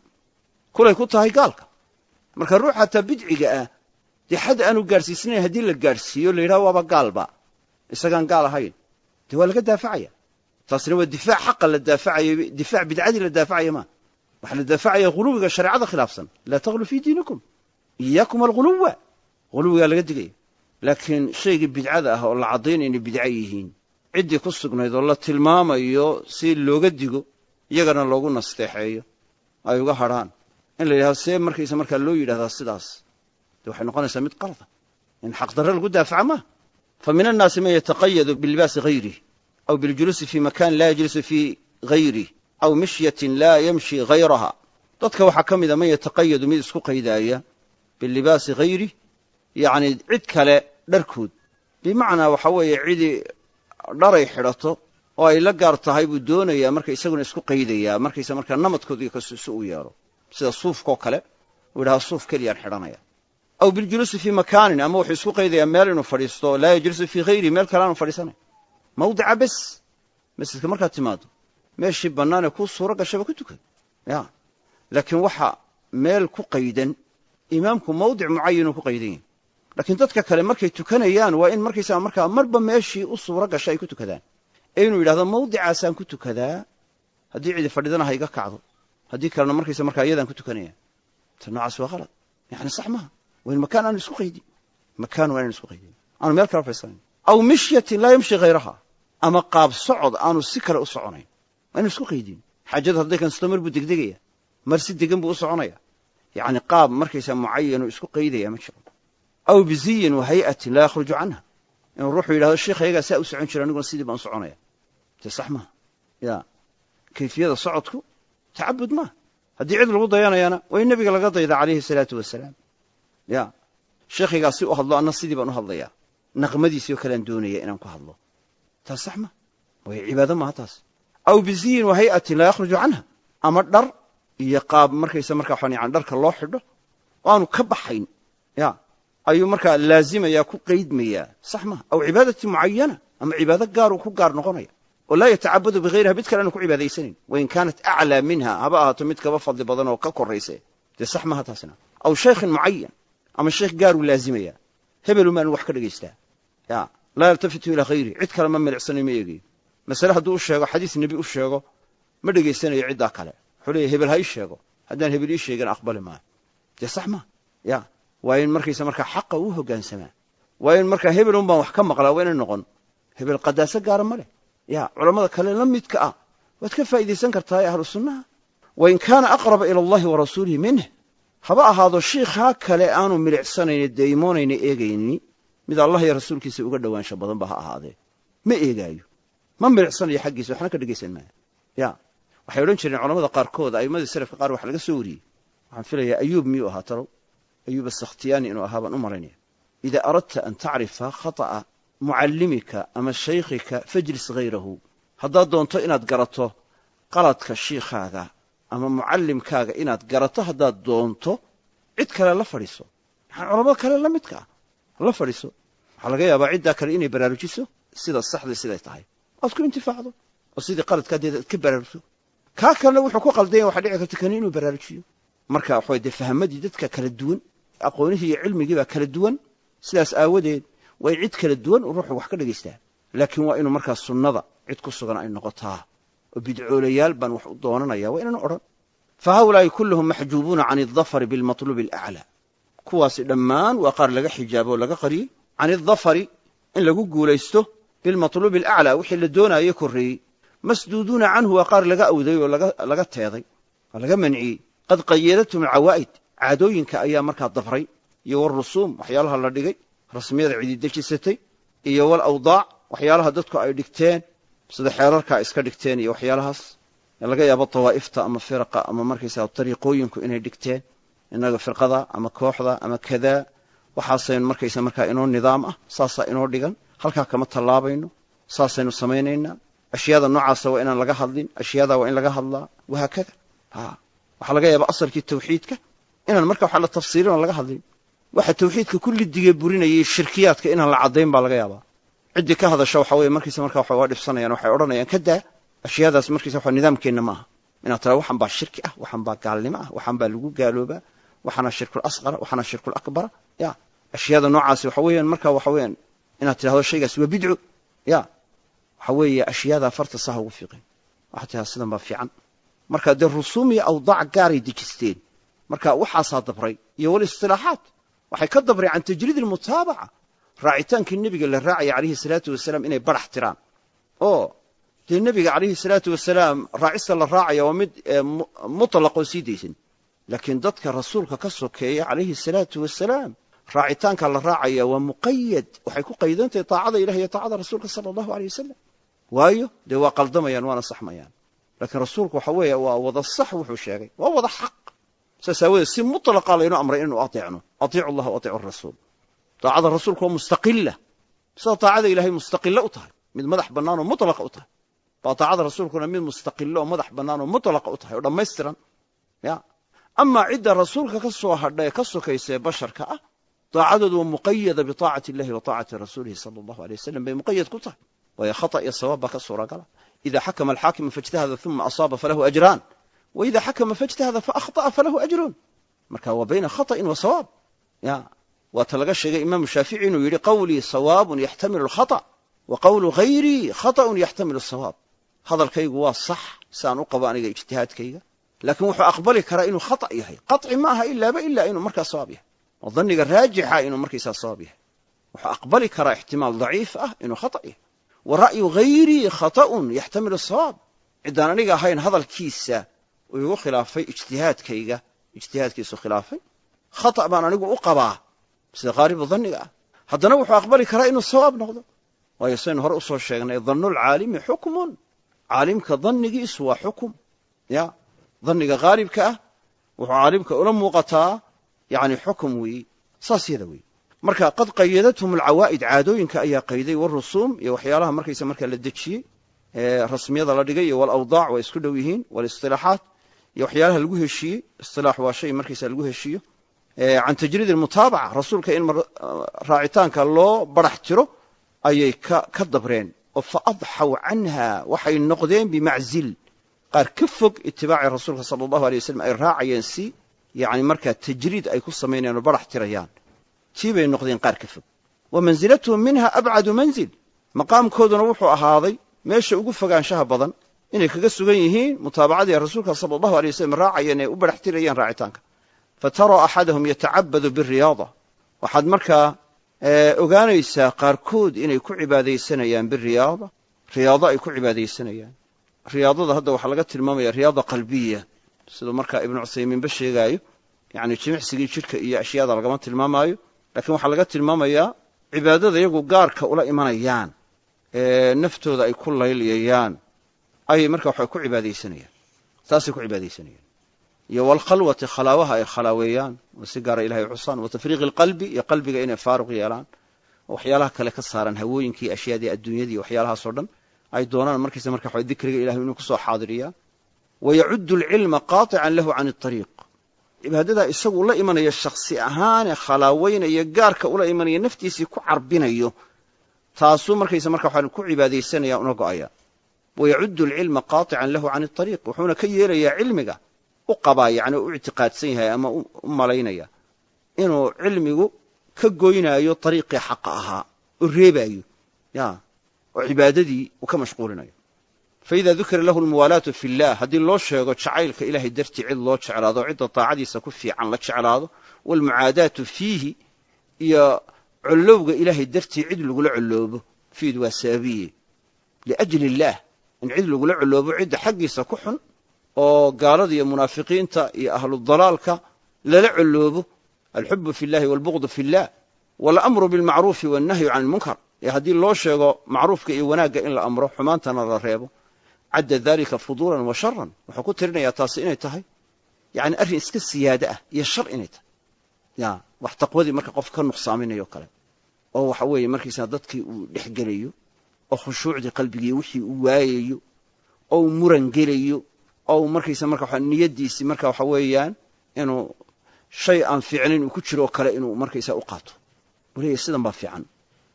Kulay ku tahay gaalka. Marka ruux hataa bidciga ah dee aanu gaadhsiisnayn haddii la gaadhsiiyo la yidhaha waaba gaalba. Isagaan gaal ahayn. Dee waa laga daafacaya. Taasina waa difaac xaqa la daafacayo difaac bidcadii la daafacaya maa waxaa la daafacaya huluwiga shareecada khilaafsan. Laa taglu fii diinikum. Iyaakum alguluwa huluwigaa laga digaya laakiin shaygii bidcada ah oo la caddaynaya inay bidca yihiin ciddii ku sugnayd oo la tilmaamayo si looga digo iyagana loogu nasteexeeyo. Ay uga hadrhaan in la yidhahdo see markaysa markaa loo yidhahdaa sidaas de waxay noqonaysaa mid qalada in xaqdarre lagu daafaca maa fa min annaasi man yataqayadu bilibaasi hayrih aw biljuluusi fii makan laa yajlisu fii hayrih aw mishyatin laa yamshi hayraha dadka waxaa ka mida man yataqayadu mid isku qaydaaya bilibaasi hayrih yacni cid kale dharkood. Bimacnaa waxa weeye cidii dharay xidhato oo ay la gaar tahay buu doonayaa marka isaguna isku qaydayaa markaysa markaa namadkoodii si u yeelo. Sida suufkaoo kale uu yidhaha suuf keliyaan xidhanaya aw biljuluusi fii makaanin ama wuxuu isku qaydayaa meel inuu fadhiisto laa yajlisu fii hayrihi meel kale aanu fadhiisanay mawdica bes masjidka markaad timaado meeshii bannaanee kuu suuro gashaba ku tukan ya laakiin waxa meel ku qaydan imaamku mawdic mucayanuu ku qaydan yahay laakiin dadka kale markay tukanayaan waa in markaysaga markaa marba meeshii u suuro gasha ay ku tukadaan inuu yidhahdo mawdicaasaan ku tukadaa haddii cidi fadhidana ha iga kacdo haddii kalena markaysa markaa iyadaan ku tukanaya ta noocaas waa qalad yani sax maha makaan aanu isku qaydin makaan waa inaan isku qaydin aanu meel kala fadhiisanayn aw mishyatin laa yamshi hayraha ama qaab socod aanu si kale u soconayn waa inu isku qaydin xaajadu hadday kansato mar buu degdegaya mar si degan buu u soconaya yacni qaab markaysaa mucayanuu isku qaydaya ma jiro aw biziyin wa hay'atin laa yakhruju canha inuu ruuxuu yidhahdo sheikhayagaa saa u socon jira aniguna sidii baan u soconaya dee sax maha ya kayfiyada socodku tacabud maaha haddii cid lagu dayanayana waa in ya sheekhaygaa si u hadlo anna sidii baan u hadlayaa naqmadiisii oo kalean doonaya inaan ku hadlo. Taas sax maha waayo cibaado maaha taas. Aw biziyin wa hay'atin laa yakhruju canha. Ama dhar iyo qaab markaysa markaa waxaan yani dharka loo xidho oo ka baxayn. Ya ayuu markaa laazimaya ku qaydmayaa sax maha. Aw cibaadati mucayana ama cibaado gaaruu ku gaar noqonaya. Oo laa yatacabadu bihayriha mid kale aanu ku cibaadaysanayn wain kaanat aclaa minha haba ahaato mid kaba fadli badan oo ka korayse. Dee sax maha taasina aw shaykhin mucayan ama sheekh gaaruu laazimaya. Hebelu maanu wax ka dhegaystaa laa yaltafitu ilaa hayri cid kale ma milicsanayo ma eegayo masale hadduu u sheego xadiis nebi u sheego ma dhegaysanayo ciddaa kale. Wuxuu leeya hebel ha ii sheego. Haddaan hebel ii sheegin aqbali maayo dee sax maha ya waa in markaysa markaa xaqa uu hoggaansamaa waa in markaa hebel un baan wax ka maqlaa waa inay noqon. Hebel qadaaso gaara ma leh. Ya culammada kale la midka ah. Waad ka faa'iidaysan kartaa ee ahlu sunnaha wain kaana aqraba ila allahi wa rasuulihi minh haba ahaado shiikhaa kale aanu milicsanayni daymoonayna eegayni mid allah iyo rasuulkiisa uga dhowaansha badan ba ha ahaadee. Ma eegaayo. Ma milicsanayo xaggiisa waxna ka dhegaysan maayo. Ya waxay odhan jireen culamada qaarkood a'immadii salafka qaar waxa laga soo wariyey. Waxaan filayaa ayuub miyuu ahaa talow? Ayuub asakhtiyaani inuu ahaa baan u malaynaya idaa aradta an tacrifa khata'a mucallimika ama shaykhika fajlis hayrahu haddaad doonto inaad garato qaladka shiikhaaga ama mucallimkaaga inaad garato haddaad doonto cid kale la fadhiiso. Culamada kale la midka? La fadhiiso. Waxaa laga yaabaa ciddaa kale inay baraarujiso sida saxdii siday tahay. Oad ku intifaacdo. Oo sidii qaladkaadeeda aad ka baraarugto kaa kalena wuxuu ku qaldanya waxa dhici karta kani inuu baraarujiyo. Marka waxaway dee fahamadii dadka kala duwan aqoonihii iyo cilmigii baa kala duwan. Sidaas aawadeed way cid kala duwan u ruuxu wax ka dhagaystaa laakiin waa inuu markaa sunnada cid ku sugan ay noqotaa oo bidcoolayaal baan wax u doonanaya waa inaan odhan. Fa haulaa'i kulluhum maxjuubuuna can aldafari bilmatluubi alaclaa. Kuwaasi dhammaan waa qaar laga xijaabo oo laga qariyey can aldafari in lagu guulaysto bilmatluubi alaclaa wixii la doonaayo korreeyey. Masduuduuna canhu waa qaar laga awday oo laga teeday oo laga manciyey. Qad qayadathum alcawaa'id caadooyinka ayaa markaa dabray iyo walrusuum waxyaalaha la dhigay rasmiyada cididejisatay iyo walawdaac waxyaalaha dadku ay dhigteen sida xeerarka iska dhigteen iyo waxyaalahaas laga yaabo dawaa'ifta ama firaqa ama markaysaa dariiqooyinku inay dhigteen innaga firqada ama kooxda ama kadaa waxaasaynu markaysa markaa inoo nidaam ah saasaa inoo dhigan halkaa kama tallaabayno saasaynu samaynaynaa. Ashyaada noocaasa waa inaan laga hadlin ashyaada waa in laga hadlaa wahaakada waxaa laga yaaba asalkii tawxiidka inaan marka waxa la tafsiirin oo laga hadlin. Waxa tawxiidka kulli dige burinayay shirkiyaadka inaan la caddayn baa laga yaabaa ciddii ka hadasha waxa weye markiisa marka waxa waa dhibsanayaan waxay odhanayaan kadaa ashyaadaas markiisa waxa nidaamkeenna maaha. Inaad tiraa waxan baa shirki ah waxan baa gaalnimo ah waxan baa lagu gaaloobaa waxana shirkul asqara waxana shirkul akbara ya ashyaada noocaasi waxa weeyaan marka waxa weeyaan inaad tidhahdo shaygaas waa bidco ya waxa weeye ashyaadaa farta saha ugu fiiqeen. Waxaad tidhahda sidan baa fiican. Marka dee rusuum iyo gaaray dejisteen. Marka waxaasaa dabray iyo wal istilaaxaat waxay ka dabreen can tajriid almutaabaca raacitaankii nebiga la raacaya calayhi salaatu wasalaam inay barax tiraan. Oo dee nebiga calayhi salaatu wasalaam raacista la raacaya waa mid mutlaqoo sii daysan. Laakiin dadka rasuulka ka sokeeya calayhi salaatu wasalaam raacitaanka la raacaya waa muqayad waxay ku qaydantahay taacada ilah iyo taacada rasuulka sala allahu aleyh wasalam waayo dee waa qaldamayaan waana saxmayaan. Laakiin rasuulku waxa weeye waa wada sax wuxuu sheegay. Waa wada xaq. Saas aawadeed si mutlaqa laynu amray inaynu ateecno. Atiicu allah wa atiicu daacada rasuulku waa mustaqila sida daacada ilahay mustaqilo u tahay mid madax bannaanoo mutlaqa u tahay baa daacada rasuulkuna mid mustaqilo oo madax bannaanoo mutlaqa u tahay oo dhammaystiran ya amaa cidda rasuulka ka soo hadhae ka sokaysee basharka ah daacadoodu waa muqayada biaacati illahi wa aacati rasuulihi sal allahu aley wasalam bay muqayad ku tahay waayo khata iyo sabaab baa ka suuragala ida xakama alxaakimu faijtahada uma asaaba falahu ajraan wa ida xakama faijtahada faahطa'a falahu ajrun marka waa bayna khaطa'in wa sawaab waata laga sheegay imaamu shaafici inuu yidhi qawlii sawaabun yaxtamilu alkhata wa qawlu hayrii khata'un yaxtamilu asawaab hadalkaygu waa sax siaan u qabo aniga ijtihaadkayga. Laakiin wuxuu aqbali karaa inuu khata yahay. Qaطci ma aha ilaaba ilaa inuu markaa sawaab yahay. Oo dhanniga raajixa inuu markaysaa sawaab yahay. Wuxuu aqbali karaa ixtimaal daciif ah inuu khata yahay. Wa ra'yu hayrii khata'un yaxtamilu asawaab ciddaan aniga ahayn hadalkiisa igu khilaafay ijtihaadkayga. Ijtihaadkiisu khilaafay. Khata baan anigu u qabaa sida qaaribu dhanniga ah. Haddana wuxuu aqbali karaa inuu sawaab noqdo. Waayo saynu hore u soo sheegnay dannulcaalimi xukmun. Caalimka dhannigiisu waa xukum. Ya dhanniga haalibka ah wuxuu caalimka ula muuqataa yani xukum weeye saas yada weeye marka qad qayadathum alcawaa'id caadooyinka ayaa qayday warusuum iyo waxyaalaha markaysa markaa la dejiyey rasmiyada la dhigay iyo walawdaac waa isku dhow yihiin walistilaaxaat iyo waxyaalaha lagu heshiiyey. Istilaax waa shay markaysa lagu heshiiyo can tajriid almutaabaca rasuulka in raacitaanka loo barax tiro ayay ka dabreen. Oo fa adxaw canha waxay noqdeen bimaczil. Qaar ka fog itibaaci rasuulka sala allahu alay wasalam ay raacayeen si yani markaa tajriid ay ku samaynayaan oo barax tirayaan. Tii bay noqdeen qaar ka fog. Wa mansilatuhum minha abcadu manzil. Maqaamkooduna wuxuu ahaaday meesha ugu fogaanshaha badan inay kaga sugan yihiin mutaabacadii rasuulka sala allahu alay wasalam raacayeen ee u barax tirayaan raacitaanka fataraa axadahum yatacabadu biriyaada waxaad markaa ogaanaysaa qaarkood inay ku cibaadaysanayaan biriyaada riyaado ay ku cibaadaysanayaan riyaadada hadda waxaa laga tilmaamaya riyaada qalbiya siduu markaa ibnu cuthaymiinba sheegaayo yani jimicsigii jidhka iyo ashyaada lagama tilmaamaayo lakiin waxaa laga tilmaamayaa cibaadada iyagu gaarka ula imanayaan naftooda ay ku layliyayaan ayay marka waxay ku cibaadaysanayaan taasay ku cibaadaysanayaan iyo walkhalwati khalaawaha ay khalaaweeyaan oo si gaara ilahay xusaan wa tafriiqi alqalbi iyo qalbiga inay faaruq yeelaan oo waxyaalaha kale ka saaran hawooyinkii ashyaadii adduunyadii waxyaalahaasoo dhan ay doonaan markaysa marka waxa dikriga ilahay inuu kusoo xaadiriyaan wa yacuddu alcilma qaatican lahu can اطariiq cibaadadaa isagu la imanaya shakhsi ahaane khalaaweynaya gaarka ula imanaya naftiisii ku carbinayo taasuu markaysa marka waxaan ku cibaadaysanaya una go'aya wa yacuddu alcilma qaatican lahu can اطariiq wuxuuna ka yeelayaa cilmiga u qabaa yani u ictiqaadsan yahay ama u malaynaya inuu cilmigu ka goynaayo ariiqii xaqa ahaa oo reebaayo ya oo cibaadadii uu ka mashquulinayo. Faida dukira lahu lmuwaalaatu fi llah haddii loo sheego jacaylka ilahay dartii cid loo jeclaado cidda taacadiisa ku fiican la jeclaado waalmucaadaatu fiihi iyo collowga ilaahay dartii cid lagula colloobo fiid waa sababiye liajli illaah in cid lagula coloobo cidda xaggiisa ku xun oo gaalada iyo munaafiqiinta iyo ahludalaalka lala coloobo alxubu fi llahi walbuqdu fi llah walamru bilmacruufi wannahyu can ilmunkar. Ee haddii loo sheego macruufka iyo wanaagga in la amro xumaantana la reebo. Cadda dalika fuduulan wa sharan wuxuu ku tirinayaa taasi inay tahay yani arrin iska siyaado ah iyo shar inay tahay. Ya wax taqwadii marka qof ka nuqsaaminayo kale. Oo waxa weeye markiisa dadkii uu dhex gelayo oo khushuucdii qalbigii wixii uu waayayo oo uu muran gelayo oo markaysa marka niyadiisii marka waxa weeyaan inuu shay aan fiicnayn uu ku jiro oo kale inuu markaysa u qaato. Uu leeyahy sidan baa fiican.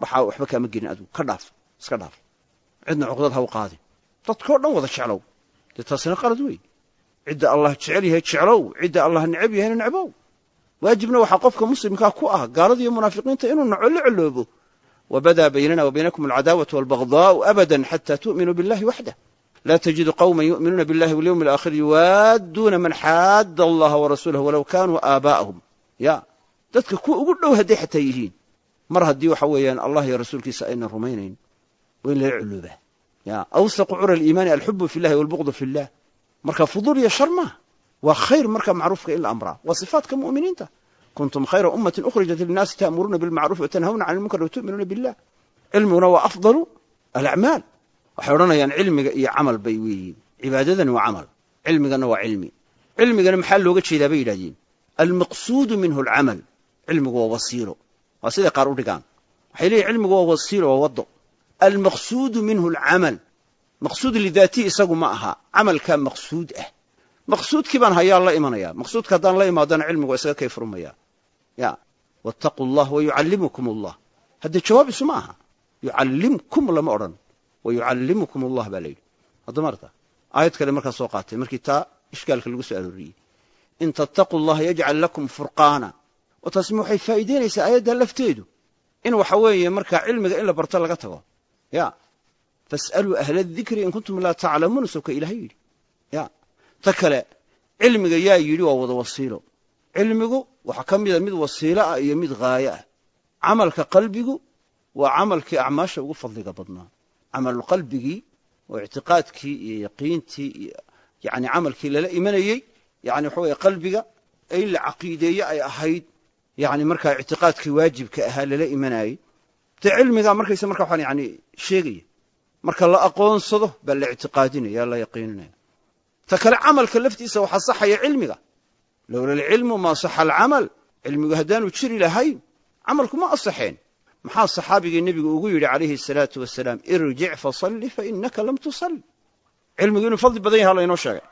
Waxaa waxba kaama gelin adigu ka dhaaf. Iska dhaaf. Cidna cuqdad ha u qaadin. Dadkao dhan wada jeclow. Dee taasina qalad wey cidda allah jecel yahay jeclow. Cidda allah necab yahayna necbow waajibna waxaa qofka muslimkaa ku ah gaalada iyo munaafiqiinta inuu naco la coloobo wabadaa baynana wa baynakum alcadaawatu walbagdaau abada xata tu'minuu billahi waxdah laa tajidu qawma yu'minuuna billahi walyawmi alaakhir yuwaadduuna man xaadda allaha warasuulahu walow kaanuu aabaa'ahum ya dadka kuwa ugu dhow hadday xataa yihiin. Mar haddii waxa weeyaan allah iyo rasuulkiisa aynan rumaynayn. Waa in lala coloobaa ya awsaqu cura aliimaani alxubu fi llahi walbuqdu fi llah marka fuduul iyo shar maaha waa khayr marka macruufka in la amraa waa sifaatka mu'miniinta. Kuntum khayra ummatin ukhrijat linnaasi ta'muruuna bilmacruufi watanhawna can ilmunkar watu'minuuna billah. Cilmiguna waa afdalu alacmaal waxay odhanayaan cilmiga iyo camal bay weeyiin cibaadadani waa camal. Cilmigana waa cilmi. Cilmigana maxaa looga jeedaa bay yidhahdeen almaqsuudu minhu alcamal. Cilmigu waa wasiilo waa siday qaar u dhigaan. Waxay leeyihiin cilmigu waa wasiilo waa waddo. Almaqsuudu minhu alcamal. Maqsuud lidaatihi isagu ma aha. Camalkaa maqsuud ah. Maqsuudkii baan hayaa la imanaya maqsuudka haddaan la imaadana cilmigu isaga kay furmaya ya. Wattaquu allah wayucallimukum allah haddee jawaab isu ma aha. Yucallimkum lama odhan wayucallimukum allah baa la yidhi haddama arta aayad kale markaa soo qaatay markii taa ishkaalka lagu soo arooriyey in tattaquu allaha yajcal lakum furqaana oo waxay faa'iideynaysaa aayaddaa lafteedu in waxa weeye markaa cilmiga in la barto laga tago ya fas'aluu ahla adikri in kuntum laa taclamuuna soo ka ilahay yidhi ya ta kale cilmiga yaa yidhi waa wada wasiilo cilmigu waxaa ka mida mid wasiilo ah iyo mid haayo ah camalka qalbigu waa camalkii acmaasha ugu fadliga badnaa camalulqalbigii oo ictiqaadkii iyo yaqiintii iyo yani camalkii lala imanayey yani waxa weye qalbiga in la caqiideeye ay ahayd yani markaa ictiqaadkii waajibka ahaa lala imanayey. Dee cilmigaa markaysa marka waxaan yani sheegaya marka la aqoonsado baa la ictiqaadinaya la yaqiininaya. Ta kale camalka laftiisa waxaa saxaya cilmiga. Lowla alcilmu maa saxa alcamal. Cilmigu maxaa saxaabigii nebigu ugu yidhi calayhi asalaatu wasalaam irjic fasalli fainaka lam tusalli. Cilmigu inuu fadli badan yaha laynoo sheegay.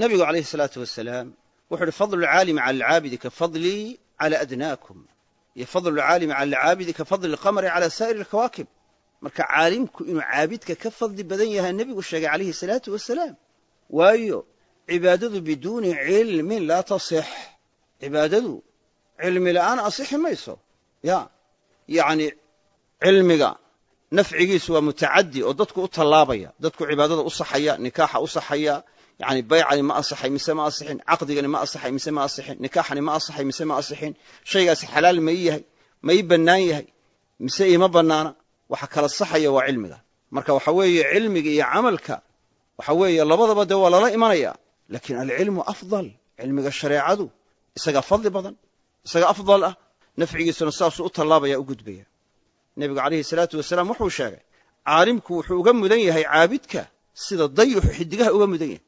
Nebigu calayhi asalaatu wasalaam wuxuu uhi fadlu lcaalimi cala alcaabidi ka fadlii cala adnaakum iyo fadlu lcaalimi cala alcaabidi ka fadli alqamari cala saa'iri alkawaakib marka caalimku inuu caabidka ka fadli badan yahaa nebigu sheegay calayhi asalaatu wasalaam. Waayo cibaadadu biduuni cilmin laa tasix. Cibaadadu cilmi la'aan asixi mayso. Ya yacni cilmiga nafcigiisu waa mutacaddi oo dadku u tallaabaya dadku cibaadada u saxaya nikaaxa u saxaya yani baycani ma asaxay mise ma asixin caqdigani ma asaxay mise ma asixin nikaaxani ma asaxay mise ma asixin shaygaasi xalaal ma yahay ma bannaan yahay mise iima bannaana waxa kala saxaya waa cilmiga. Marka waxa weeye cilmiga iyo camalka waxa weeye labadaba dee waa lala imanaya laakiin alcilmu afdal cilmiga shareecadu isagaa fadli badan isaga afdal ah nafcigiisuna saasuu u tallaabaya u gudbaya. Nebigu calayhi salaatu wasalaam wuxuu sheegay caalimku wuxuu uga mudan yahay caabidka sida dayuxu xidigaha uga mudan yahay.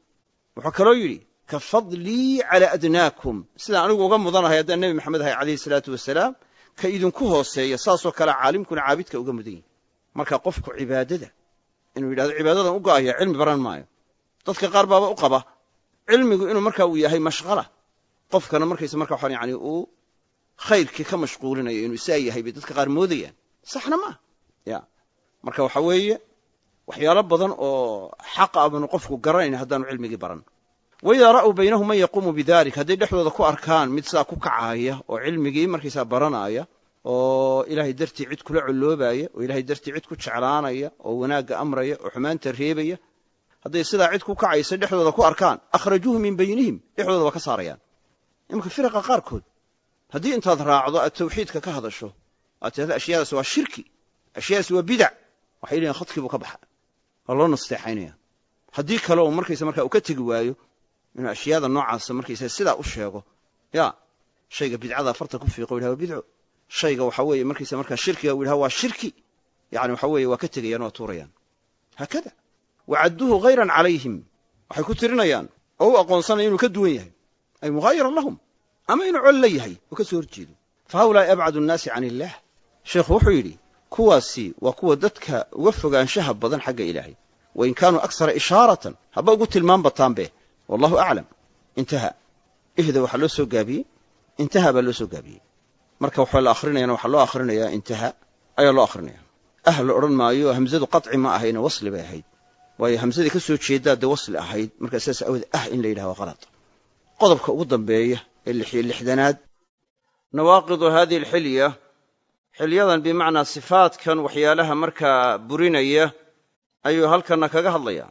Wuxuu kaloo yidhi ka fadlii cala adnaakum. Sidaan anigu uga mudanahay haddaan nebi maxamed ahay calayhi salaatu wasalaam ka idinku hooseeya saasoo kale caalimkuna caabidka uga mudan yahay. Marka qofku cibaadada inuu yidhahdo cibaadadan u go'aya cilmi baran maayo. Dadka qaar baaba u qaba. Cilmigu inuu marka uu yahay mashqala qofkana markaysa marka waxaan yani uu khayrkii ka mashquulinayo inuu saa yahay bay dadka qaar moodayaan. Saxna maaha ya. Marka waxa weeye waxyaalo badan oo xaqa abanu qofku garanayn haddaanu cilmigii baran. Waidaa ra'uu baynahum man yaquumu bidalik hadday dhexdooda ku arkaan mid sidaa ku kacaaya oo cilmigii markaysaa baranaaya oo ilaahay dartii cid kula coloobaaya oo ilaahay dartii cid ku jeclaanaya oo wanaagga amraya oo xumaanta reebaya hadday sidaa cid ku kacaysa dhexdooda ku arkaan akhrajuuhu min baynihim. Dhexdooda ka saarayaan. Imanka firaqa qaarkood haddii intaad raacdo aad tawxiidka ka hadasho aad tidhahdo ashyaadaas waa shirki ashyaadaas waa bidac waxay leeyihiin khadkii buu ka baxa. Waa loo nasteexaynaya. Haddii kale oo markaysa markaa uu ka tegi waayo inuu ashyaada noocaasa markaysa sidaa u sheego ya shayga bidcada farta ku fiiqo yidhaha waa bidco shayga waxa weeye markaysa markaa shirkiga u yidhaha waa shirki. Yani waxa weeye waa ka tegayaan waa tuurayaan. Haakada. Wacadduuhu hayran calayhim. Waxay ku tirinayaan oo u aqoonsanaya inuu ka duwan yahay. Ay mughaayiran lahum ama inuu col la yahay oo ka soo horjeedo fa haulaai abcadu nnaasi can illaah sheekhu wuxuu yidhi kuwaasi waa kuwa dadka uga fogaanshaha badan xagga ilaahay. Wain kaanuu aksara ishaaratan haba ugu tilmaam bataanbe wallahu aclam. Intaha. Ihda waxaa loo soo gaabiyey. Intaha baa loo soo gaabiyey. Marka waxaa la akhrinayana waxaa loo akhrinayaa intaha ayaa loo akhrinaya. Ah la odhan maayo hamzadu qaطci ma ahayna wasli bay ahayd. Waayo hamsadii ka soo jeedaa dee wasli ahayd. Markaa sidaas awood ah in la yidhaha waa qalad qodobka ugu dambeeya ee lixiyo lixdanaad nawaaqidu hadihi alxilya xilyadan bimacnaa sifaadkan waxyaalaha markaa burinaya ayuu halkanna kaga hadlayaa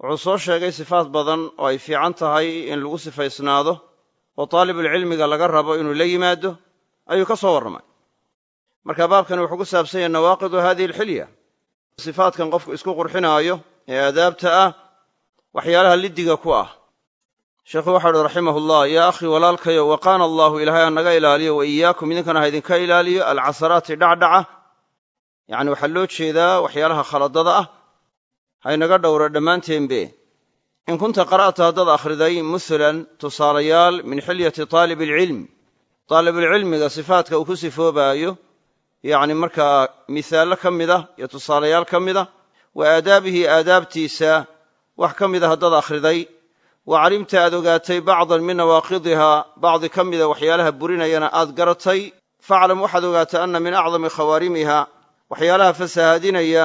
wuxuu soo sheegay sifaad badan oo ay fiican tahay in lagu sifaysnaado oo taalibulcilmiga laga rabo inuu la yimaado ayuu ka soo warramay marka baabkani wuxuu ku saabsan yahay nawaaqidu hadihi alxilya sifaadkan qofku isku qurxinaayo ee aadaabta ah waxyaalaha liddiga ku ah sheekhu waxau uhi raximahullah yaa akhii walaalkayo waqaana allaahu ilaahay ha naga ilaaliyo wa iyaakum idinkana ha idinka ilaaliyo alcasaraati dhacdhaca. Yacni waxaa loo jeedaa waxyaalaha khaladada ah. Haynaga dhowra dhammaanteenbe in kunta qara'ta haddaad akhriday muhlan tusaalayaal min xilyati taalibi alcilm taalibulcilmiga sifaadka uu ku sifoobaayo yacni markaa misaallo ka mida iyo tusaalayaal ka mida wa aadaabihi aadaabtiisa wax ka mida haddaad akhriday wa calimta aad ogaatay bacdan min nawaaqidihaa bacdi ka mida waxyaalaha burinayana aad garatay. Faclam waxaad ogaatay anna min acdami khawaarimiha waxyaalaha fasahaadinaya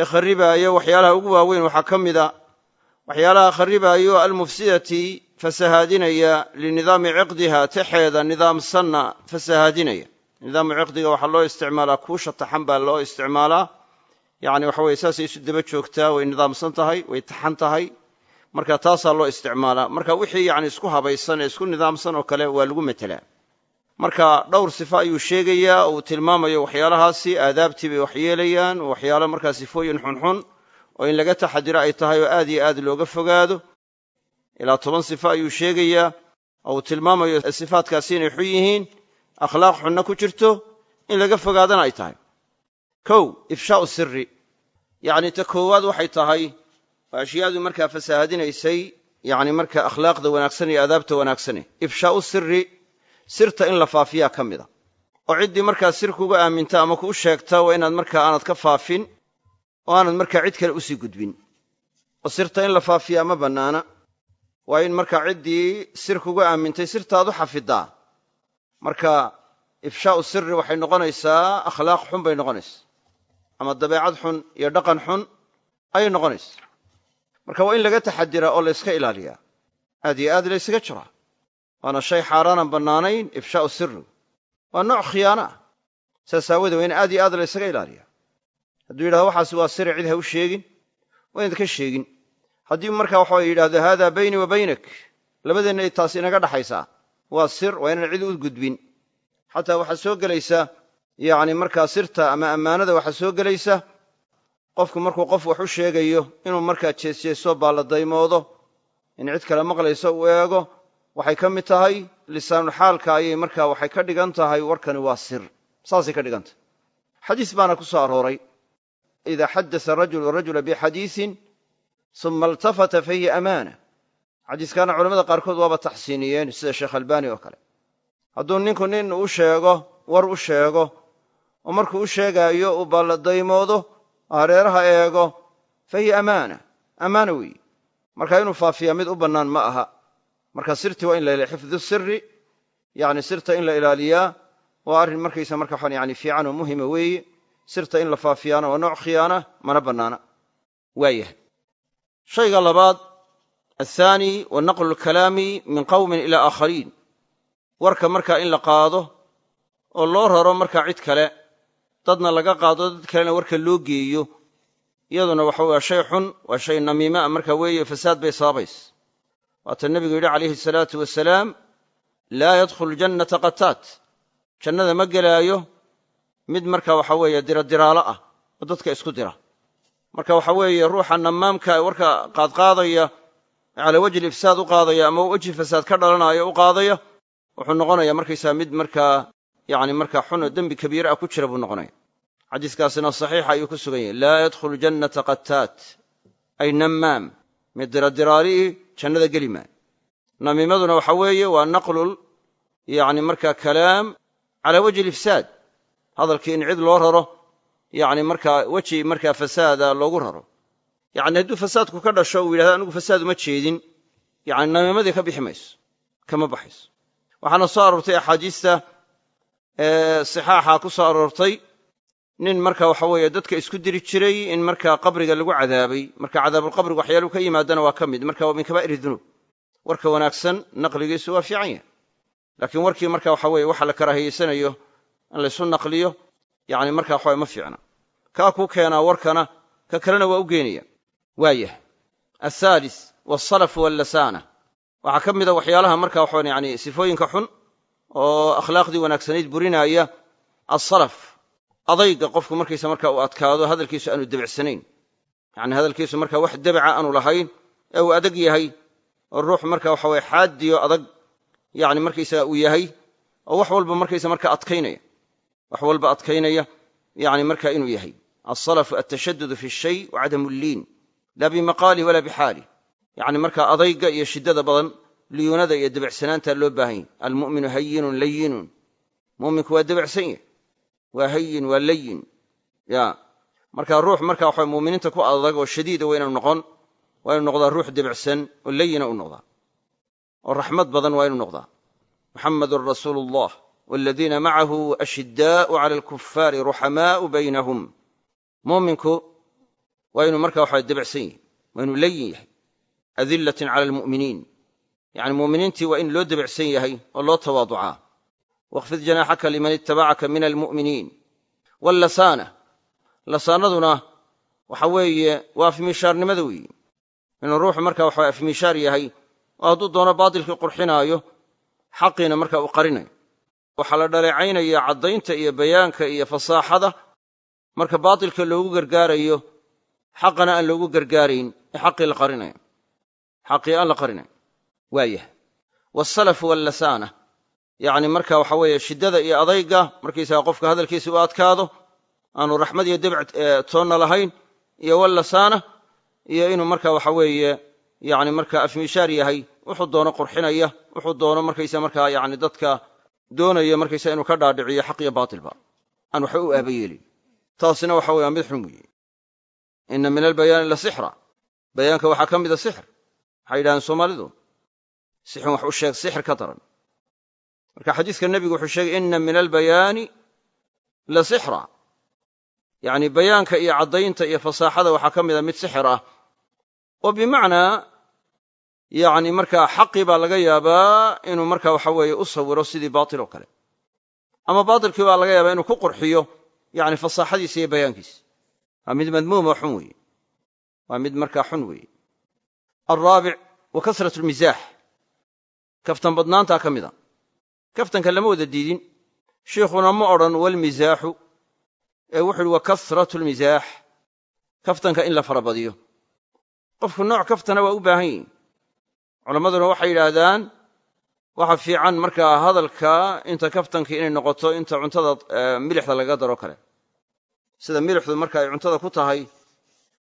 ee kharribaaya waxyaalaha ugu waaweyn waxaa ka mida waxyaalaha kharribaayo almufsidati fasahaadinaya linidaami ciqdiha texeeda nidaamsanna fasahaadinaya. Nidaamu ciqdiga waxaa loo isticmaalaa kuusha taxan baa loo isticmaalaa. Yacni waxa weye saasay isu daba joogtaa way nidaamsan tahay way taxan tahay marka taasaa loo isticmaalaa. Marka wixii yacni isku habaysan ee isku nidaamsan oo kale waa lagu metelaa. Marka dhowr sifo ayuu sheegayaa uu tilmaamayo waxyaalahaasi aadaabtii bay waxyeelayaan waxyaalo markaa sifooyin xunxun oo in laga taxadiro ay tahay oo aad iyo aad looga fogaado. Ilaa toban sifo ayuu sheegayaa oo uu tilmaamayo sifaadkaasi inay xun yihiin akhlaaq xunna ku jirto in laga fogaadana ay tahay. Kow ifshaa'u siri yacni ta koowaad waxay tahay oo ashyaadu markaa fasaahadinaysay yacni marka akhlaaqda wanaagsan iyo aadaabta wanaagsane ifshaa'u siri sirta in la faafiyaa ka mida. Oo ciddii markaa sir kuga aaminta ama kuu sheegta waa inaad markaa aanad ka faafin oo aanad markaa cid kale u sii gudbin. Oo sirta in la faafiyaa ma bannaana. Waa in markaa ciddii sir kuga aamintay sirtaad u xafidaa. Marka ifshaa'u siri waxay noqonaysaa akhlaaq xun bay noqonaysaa. Ama dabeecad xun iyo dhaqan xun ayay noqonaysaa marka waa in laga taxadiraa oo layska ilaaliyaa. Aad iyo aad laysaga jiraa waana shay xaaraanan bannaanayn ifshaa'u siri waa nooc khiyaana ah. Saas aawoodee waa in aad iyo aad laysaga ilaaliyaa. Hadduu yidhahdo waxaasi waa siri cid ha u sheegin waa inaad ka sheegin. Haddii marka waxa yidhahdo haadaa baynii wa baynak labadeenna taas inaga dhaxaysaa. Waa sir waa inaan cid u gudbin. Xataa waxaa soo gelaysa yacni markaa sirta ama ammaanada waxaa soo gelaysa qofku markuu qof wax u sheegayo inuu markaa jeesjeeso baaladaymoodo in cid kale maqlayso uu eego. Waxay ka mid tahay lisaanulxaalka ayay markaa waxay ka dhigan tahay warkani waa sir. Saasay ka dhigan tahay. Xadiis baana ku soo arooray. Ida xaddasa rajulu rajula bixadiisin suma iltafata fahiya amaana. Xadiiskaana culamada qaarkood waaba taxsiiniyeen sida sheekh albaani oo kale. Hadduu ninku nin u sheego war u sheego oo markuu u sheegaayo uu baaladaymoodo hareeraha eego. Fahiya amaana. Ammaana weeye marka inuu faafiyaa mid u bannaan ma aha. Marka sirtii waa in la xifdu siri yani sirta in la ilaaliyaa waa arrin markaysa marka waxaan yani fiican oo muhima weeye sirta in la faafiyaana waa nooc khiyaana mana bannaana. Waayahay. Shayga labaad athaani wa lkalaami min qawmin ilaa aakhariin warka markaa in la qaado oo loo raro markaa cid kale dadna laga qaado dad kalena warka loo geeyo. Iyaduna waxa waa shay xun waa shay namiima a marka weeye fasaad bay sababays waata nebigu yidhi calayhi asalaatu wasalaam laa yadkhulu jannata qataat jannada ma gelaayo mid marka waxa weeye diradiraalo ah oo dadka isku dira. Marka waxa weeye ruuxa namaamka warka qaadqaadaya calaa wejhi ifsaad u qaadaya ama wejhi fasaad ka dhalanaayo u qaadaya wuxuu noqonaya markaysaa mid markaa yani markaa xun oo dembi kabiire ah ku jira buu noqonaya xadiiskaasina saxiixa ayuu ku sugan yahay. Laa yadkhulu jannata qataat ay namaam. Mid diradiraarihii jannada geli maa namiimaduna waxa weeye waa naqlul yani markaa kalaam calaa wejhi ifsaad hadalkii in cid loo raro yani markaa weji markaa fasaada loogu raro. Yani hadduu fasaadku ka dhasho uu yidhahdo anigu fasaad uma jeedin. Yani namiimadii ka bixi mayso kama baxayso. Waxaana soo aroortay axaadiista sixaaxa ku soo aroortay. Nin marka waxa weeye dadka isku diri jiray in markaa qabriga lagu cadaabay. Marka cadaabulqabriga waxyaaluhu ka yimaadana waa ka mid. Marka waa min kabaa'ir dunuub. Warka wanaagsan naqligiisu waa fiican yahay. Laakiin warkii marka waxa weye waxa la karaahiyeysanayo in laysu naqliyo yani marka waxawe ma fiicna. Kaa kuu keenaa warkana ka kalena waa u geenaya. Waayah athaalis walsalaf wallasana waxaa ka mida waxyaalaha marka waxawan yani sifooyinka xun oo akhlaaqdii wanaagsanayd burinaaya asalaf adayga qofku markaysa marka uu adkaado hadalkiisu aanu debicsanayn yani hadalkiisu marka wax debaca aanu lahayn ee uu adag yahay oo ruux marka waxa weye xaadiyo adag yani markaysaga uu yahay oo wax walba markaysa marka adkaynaya. Wax walba adkaynaya yani marka inuu yahay. Alsalafu altashaddudu fi shay wa cadamu lliin laa bimaqaalih walaa bixaalih yani marka adayga iyo shiddada badan liyuunada iyo debicsanaantaa loo baahan yahy almu'minu hayinun layinun muminku waa debicsan yahy waa hayin waa layin ya. Marka ruux marka waxa muminiinta ku adag oo shadiida waa inanu noqon waa inu noqdaa ruux debicsan oo layina u noqdaa. Oo raxmad badan waa inu noqdaa. Muxamadun rasuulu allah waladiina macahu ashiddaau cala alkufaari ruxamaau baynahum. Muminku waa inuu marka waxa debicsan yahy waa inuu layin yahay. Adillatin cala almu'miniin yani muminiintii waa in loo debicsan yahay oo loo tawaaducaa. Waqfid janaaxaka liman ittabacaka min almu'miniin. Wallasaana lasaanaduna waxa weeye waa afmiishaarnimada weeye inuu ruuxu marka waxa afmiishaar yahay oo hadduu doono baatilkii qurxinaayo xaqiina marka uu qarinayo. Waxaa la dhaleecaynaya caddaynta iyo bayaanka iyo fasaaxada marka baatilka loogu gargaarayo xaqana aan loogu gargaarayn ee xaqii la qarinayo. Xaqii aan la qarinayn waayah wasalafu wallasaana yacni marka waxa weeye shiddada iyo adayga markaysaga qofka hadalkiisa u adkaado aanu raxmad iyo debc toonna lahayn iyo wallasaana iyo inuu marka waxa weeye yani marka afmiishaar yahay wuxuu doono qurxinaya wuxuu doono markaysa markaa yani dadka doonaya markaysa inuu ka dhaadhiciyo xaq iyo baatilba aan waxba u aabayeelin taasina waxa weye waa mid xun weeye. Ina min albayaani la sixra. Bayaanka waxaa ka mida sixr. Waxay yidhahdeen soomaalidu sixun wax u sheeg sixir ka daran. Marka xadiiska nebigu wuxuu sheegay ina min albayaani la sixra. Yacni bayaanka iyo caddaynta iyo fasaaxada waxaa ka mida mid sixir ah. Oo bimacnaa yacni markaa xaqii baa laga yaabaa inuu marka waxa weeye u sawiro sidii baatil oo kale. Ama baatilkii baa laga yaabaa inuu ku qurxiyo yani fasaaxadiisa iyo bayaankiisa. Waa mid mid markaa xun weeye. Wa kasrat kaftan badnaantaa ka mid a kaftanka lama wada diidin shiikhuna ma odhan walmisaaxu ee wuxu uhi wa kasratu lmisaax kaftanka in la farabadiyo qofku nooc kaftana waa u baahan yihiin culammaduna waxay yidhaahdaan waxa fiican markaa hadalka inta kaftankii inay noqoto inta cuntada milixda lagaga daro kale sida milixdu marka ay cuntada ku tahay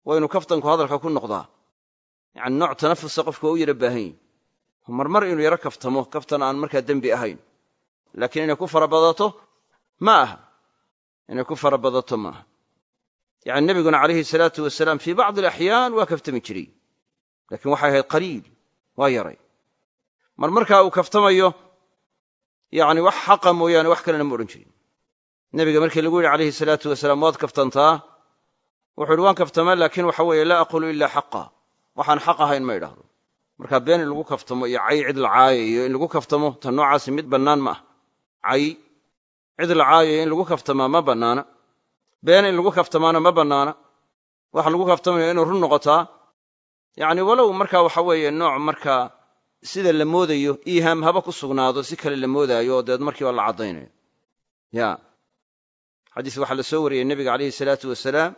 waa inuu kaftanku hadalka ku noqdaa yani nooc tanafusa qofku waa u yara baahan yihiin marmar inuu yaro kaftamo kaftan aan markaa dembi ahayn. Laakiin inay ku farabadato ma aha. Inay ku farabadato ma aha. Yani nebiguna calayhi salaatu wasalaam fii bacdi alaxyaan waa kaftami jiray. Laakiin waxay ahayd qaliil waa yaray. Mar markaa uu kaftamayo yani wax xaqa mooyaane wax kalena ma odhan jirin. Nebiga markii lagu yidhi calayhi salaatu wasalaam waad kaftantaa? Wuxuu yidhi waan kaftamaa laakiin waxa weeye laa aqulu ilaa xaqa. Waxaan xaq ahayn ma idhaahdo marka been in lagu kaftamo iyo cay cid la caayayo in lagu kaftamo ta noocaasi mid bannaan ma ah cay cid la caayayo in lagu kaftamaa ma bannaana. Been in lagu kaftamaana ma bannaana. Waxa lagu kaftamaya inuu run noqotaa. Yacni walow marka waxa weeye nooc markaa sida la moodayo iihaam haba ku sugnaado si kale la moodaayo oo deed markiiba la caddaynayo. Ya xadiis waxaa la soo wariyey nebiga calayhi salaatu wasalaam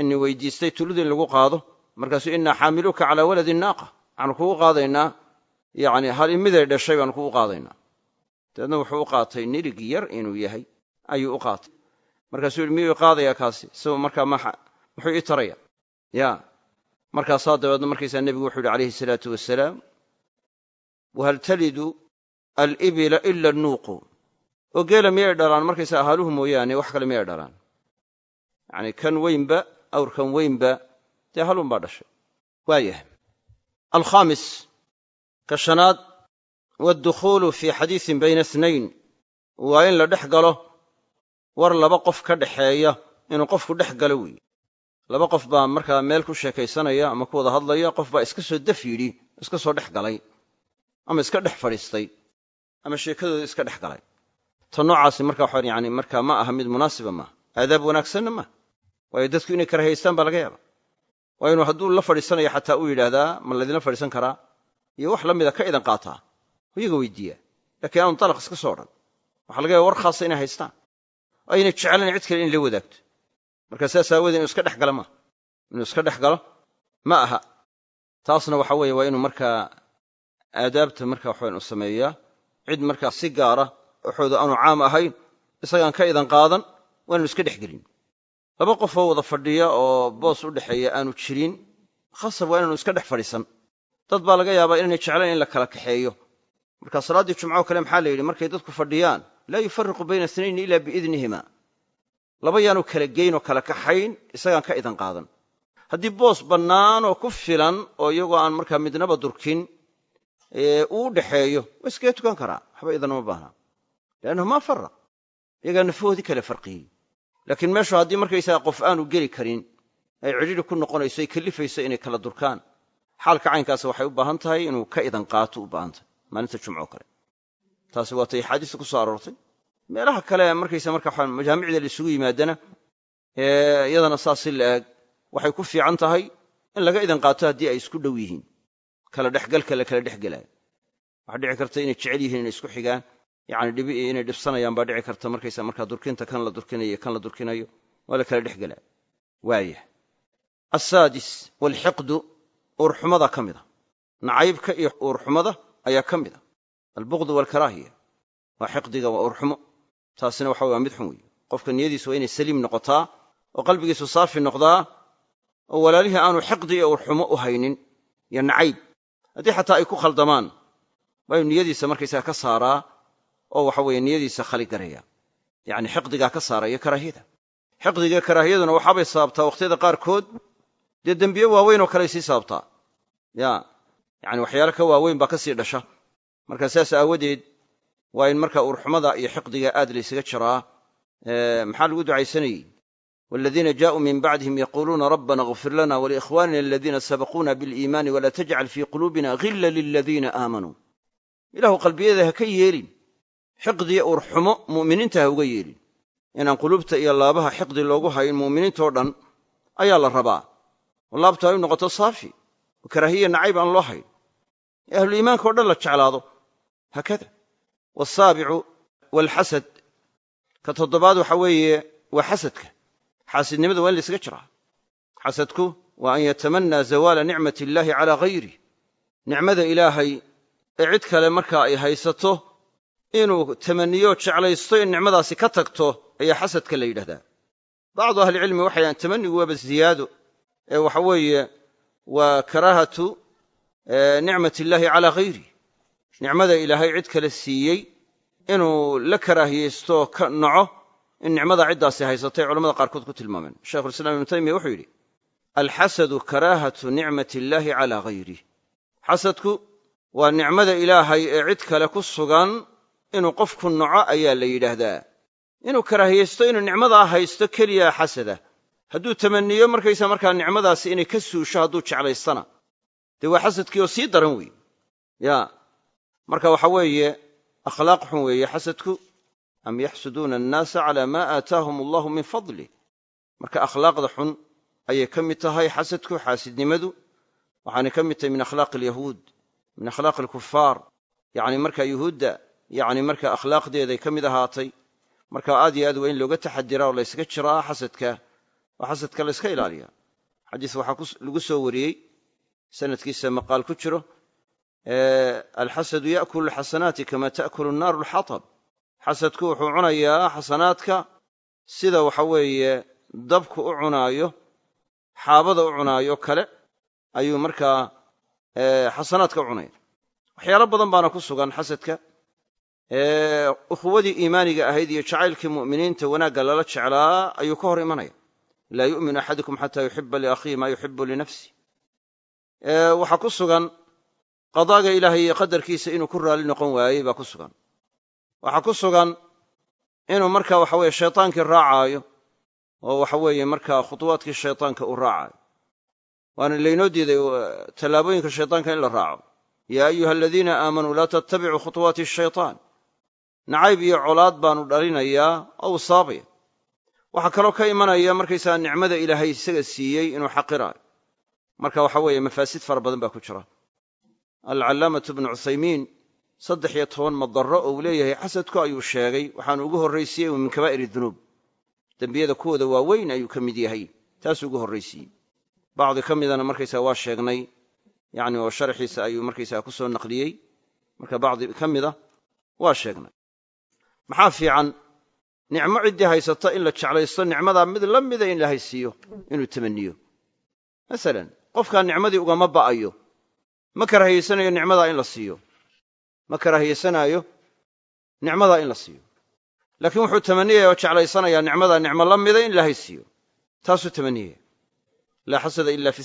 inni weydiistay tulud in lagu qaado markaasuu innaa xaamiluuka calaa waladi naaqa waxaanu kugu qaadaynaa yacni hal imiday dhashay baanu kugu qaadaynaa dabeedna wuxuu u qaatay nirig yar inuu yahay ayuu u qaatay. Markaasuu yihi miyuu qaadayaa kaasi? Isagoo markaa muxuu ii taraya. Ya markaasaa dabeedna markaysaa nebigu wuxuu yihi calayhi salaatu wasalaam wahal talidu alibila ila annuuqu oo geela miyay dhalaan? Markaysaa ahaaluhu mooyaane wax kale miyay dhalaan? Yacni kan weynba awrkan weynba dee halun baa dhashay. Waayahay alkhaamis ka shanaad waadukhuulu fii xadiisin bayna snayn waa in la dhex galo war laba qof ka dhexeeya inuu qofku dhex galo weeye laba qof baa markaa meel ku sheekaysanaya ama ku wada hadlaya qof baa iska soo daf yidhi iska soo dhex galay ama iska dhex fadhiistay ama sheekadooda iska dhex galay ta noocaasi marka waxaan yani markaa ma aha mid munaasiba maaha aadaab wanaagsanna maaha waayo dadku inay karahaystaan baa laga yaaba waa inuu hadduu la fadhiisanayo xataa uu yidhaahdaa ma laydinla fadhiisan karaa? Iyo wax la mida ka idan qaataa iyaga weydiiya. Laakiin aanu dalaq iska soo odhan waxa laga yaba war khaasa inay haystaan. Oo aynay jeclayn cid kale in la wadaagto. Marka sidaas aawoodee inu iska dhex galo maaha inuu iska dhex galo ma aha. Taasna waxa weeye waa inuu markaa aadaabta marka waxawan u sameeyaa. Cid markaa si gaara waxooda aanu caam ahayn isagaan ka idan qaadan waa iska dhex gelin laba qofoo wada fadhiya oo boos u dhexeeya aanu jirin khasab waa inaanu iska dhex fadhiisan. Dad baa laga yaabaa inaynay jeclayn in la kala kaxeeyo. Marka salaaddii jumcoo kale maxaa la yidhi markay dadku fadhiyaan laa yufariqu bayna snayni ila biidnihima. Laba yaanu kala geyn oo kala kaxayn isagaan ka idan qaadan. Haddii boos bannaan oo ku filan oo iyagoo aan markaa midnaba durkin uu u dhexeeyo waa iskaga tukan karaa. Waxba idan uma baahnaa leannahu maa faraq iyagaa nafahoodii kala farqiyey laakiin meeshu haddii markaysaga qof aanu geli karin ay cidhidhi ku noqonayso ay kallifayso inay kala durkaan xaalka caynkaasi waxay u baahan tahay inuu ka idan qaato u baahan tahay maalinta jumco kale. Taasi waatay axaadiista ku soo aroortay. Meelaha kale markaysa marka waxaa majaamicda la isugu yimaadana iyadana saas si la-eg waxay ku fiican tahay in laga idan qaato haddii ay isku dhow yihiin kala dhexgalka la kala dhexgelaayo waxaa dhici karta inay jecel yihiin inay isku xigaan yacni dhibi inay dhibsanayaan baa dhici karta markaysa markaa durkinta kan la durkinayo kan la durkinayo waa la kala dhexgelaayo waayah assaadis waalxiqdu uurxumada ka mida. Nacaybka iyo uurxumada ayaa ka mida. Albuqdu waalkaraahiya waa xiqdiga waa uurxumo taasina waxa waa mid xun weeye. Qofka niyadiisu waa inay saliim noqotaa oo qalbigiisu saafi noqdaa oo walaalihii aanu xiqdi iyo uurxumo u haynin iyo nacayb. Haddii xataa ay ku khaldamaan waa inu niyadiisa markaysaga ka saaraa oo waxa weeye niyadiisa khaligaraya yacni xiqdigaa ka saaraya karaahiyada. Xiqdiga karaahiyaduna waxaabay sababtaa wakhtiyada qaarkood. Dee dembiyo waaweyn oo kaley sii sababtaa. Ya yacani waxyaalo ka waaweyn baa ka sii dhasha. Marka saas aawadeed waa in marka uurxumada iyo xiqdiga aad laysaga jaraa maxaa lagu ducaysanayey waaladiina jaauu min bacdihim yaquuluuna rabbana kfir lana waliikhwaanina aladiina sabaquuna biliimaani walaa tajcal fii quluubina hilla liladiina aamanuu ilaahu qalbiyada ha ka yeelin xiqdiya uurxumo mu'miniinta ha uga yeelin. Inaan quluubta iyo laabaha xiqdi loogu hayn mu'miniintao dhan ayaa la rabaa. Oo laabtu ay u noqoto saafi oo karaahiya nacayb aan loo hayn. Ee ahluliimaanka o dhan la jeclaado. Haakada wasaabicu waalxasad ka toddobaad waxa weeye waa xasadka xaasidnimada waa in laysaga jiraa. Xasadku waa an yatamannaa zawaala nicmati illaahi calaa hayrih nicmada ilaahay ee cid kale marka ay haysato inuu tamaniyo jeclaysto in nicmadaasi ka tagto ayaa xasadka la yidhahdaa. Bacdu ahlicilmi waxay dhahaan tamanigu waaba ziyaado. Ee waxa weeye waa karaahatu nicmati illaahi calaa hayrih nicmada ilaahay cid kale siiyey inuu la karaahiyeysto ka naco in nicmada ciddaasi haysatay culamada qaarkood ku tilmaameen. Shaykhulislaam ibnu taymiya wuxuu yidhi alxasadu karaahatu nicmati illaahi calaa hayrih xasadku waa nicmada ilaahay ee cid kale ku sugan inuu qofku naco ayaa la yidhaahdaa. Inuu karaahiyeysto inuu nicmadaa haysto keliya xasada. Hadduu tamaniyo markaysa markaa nicmadaasi inay ka suusho hadduu jeclaystana. Dee waa xasadkii oo sii daran weeye ya marka waxa weeye akhlaaq xun weeye xasadku. Am yaxsuduuna annaasa calaa maa aataahum allahu min fadlih marka akhlaaqda xun ayay ka mid tahay xasadku xaasidnimadu. Waxaanay ka mid tahay min akhlaaqi alyahuud min akhlaaqi alkufaar yacni marka yuhuudda yacni marka akhlaaqdeeday ka mid ahaatay marka aad iyo aad waa in looga taxadiraa oo laysaga jiraa xasadka oo xasadka la yska ilaaliyaa xadiis waxaa lagu soo wariyey sanadkiisa maqaal ku jiro alxasadu ya'kulu alxasanaati kama ta'kulu annaaru alxatab. Xasadku wuxuu cunayaa xasanaadka sida waxa weeye dabku u cunaayo xaabada u cunaayo kale ayuu markaa xasanaadka u cunaya waxyaalo badan baana ku sugan xasadka ukhuwadii iimaaniga ahayd iyo jacaylkii mu'miniinta wanaagga lala jeclaa ayuu ka hor imanaya. Laa yu'minu axadukum xataa yuxiba liakhiihi maa yuxibu linafsi. Waxaa ku sugan qadaaga ilaahay iyo qadarkiisa inuu ku raalli noqon waayey baa ku sugan. Waxaa ku sugan inuu marka waxa weye shaytaankii raacaayo oo waxa weeye markaa khutuwaadkii shaytaanka uu raacayo waana laynoo diiday tallaabooyinka shaytaanka in la raaco. Yaa ayuha aladiina aamanuu laa tattabicuu khutuwaati shaytaan nacayb iyo colaad baanu dhalinayaa oo uu saabaya waxaa kaloo ka imanaya markaysaga nicmada ilaahay isaga siiyey inuu xaqiraayo marka waxa weeye mafaasid fara badan baa ku jira. Alcallaamatu bnu cuthaymiin saddex iyo toban madaro oo uu leeyahay xasadku ayuu sheegay waxaanu ugu horraysiiyey min kabaa'ir dunuub. Dembiyada kuwooda waaweyn ayuu ka mid yahay taasuu ugu horraysiiyey bacdi ka midana markaysaga waa sheegnay yacni oo sharxiisa ayuu markaysaga ku soo naqliyey. Marka bacdi ka mida waa sheegnay maxaa fiican? Nicmo ciddii haysata in la jeclaysto nicmadaa mid la mida in ilaahay siiyo inuu tamaniyo masalan qofkaa nicmadii ugama ba'ayo ma karahiyaysanayo nicmadaa in la siiyo. Ma karahiyaysanaayo nicmadaa in la siiyo. Laakiin wuxuu tamaniyaya oo jeclaysanayaa nicmadaa nicmo la mida in ilaahay siiyo taasuu tamaniyaya laa xasada ila fi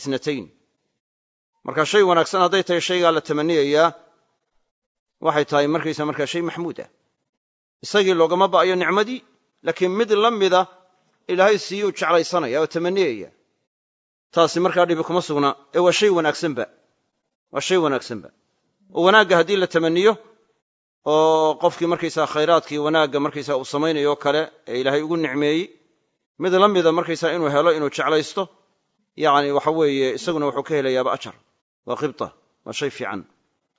marka shay wanaagsan hadday tahay shaygaa la tamaniyayaa waxay tahay markaysa markaa shay maxmuud ah isagii loogama ba'ayo nicmadii laakiin mid la mida ilaahay siiyuu jeclaysanaya oo tamaniyaya taasi markaa dhibi kuma sugna. Ee waa shay wanaagsanba. Waa shay wanaagsanba. Oo wanaagga haddii la tamaniyo oo qofkii markaysaa khayraadkii wanaagga markaysaa uu samaynayo kale ee ilaahay ugu nicmeeyey mid la mida markaysaa inuu helo inuu jeclaysto yacni waxa weeye isaguna wuxuu ka helayaaba ajar. Waa qibta waa shay fiican.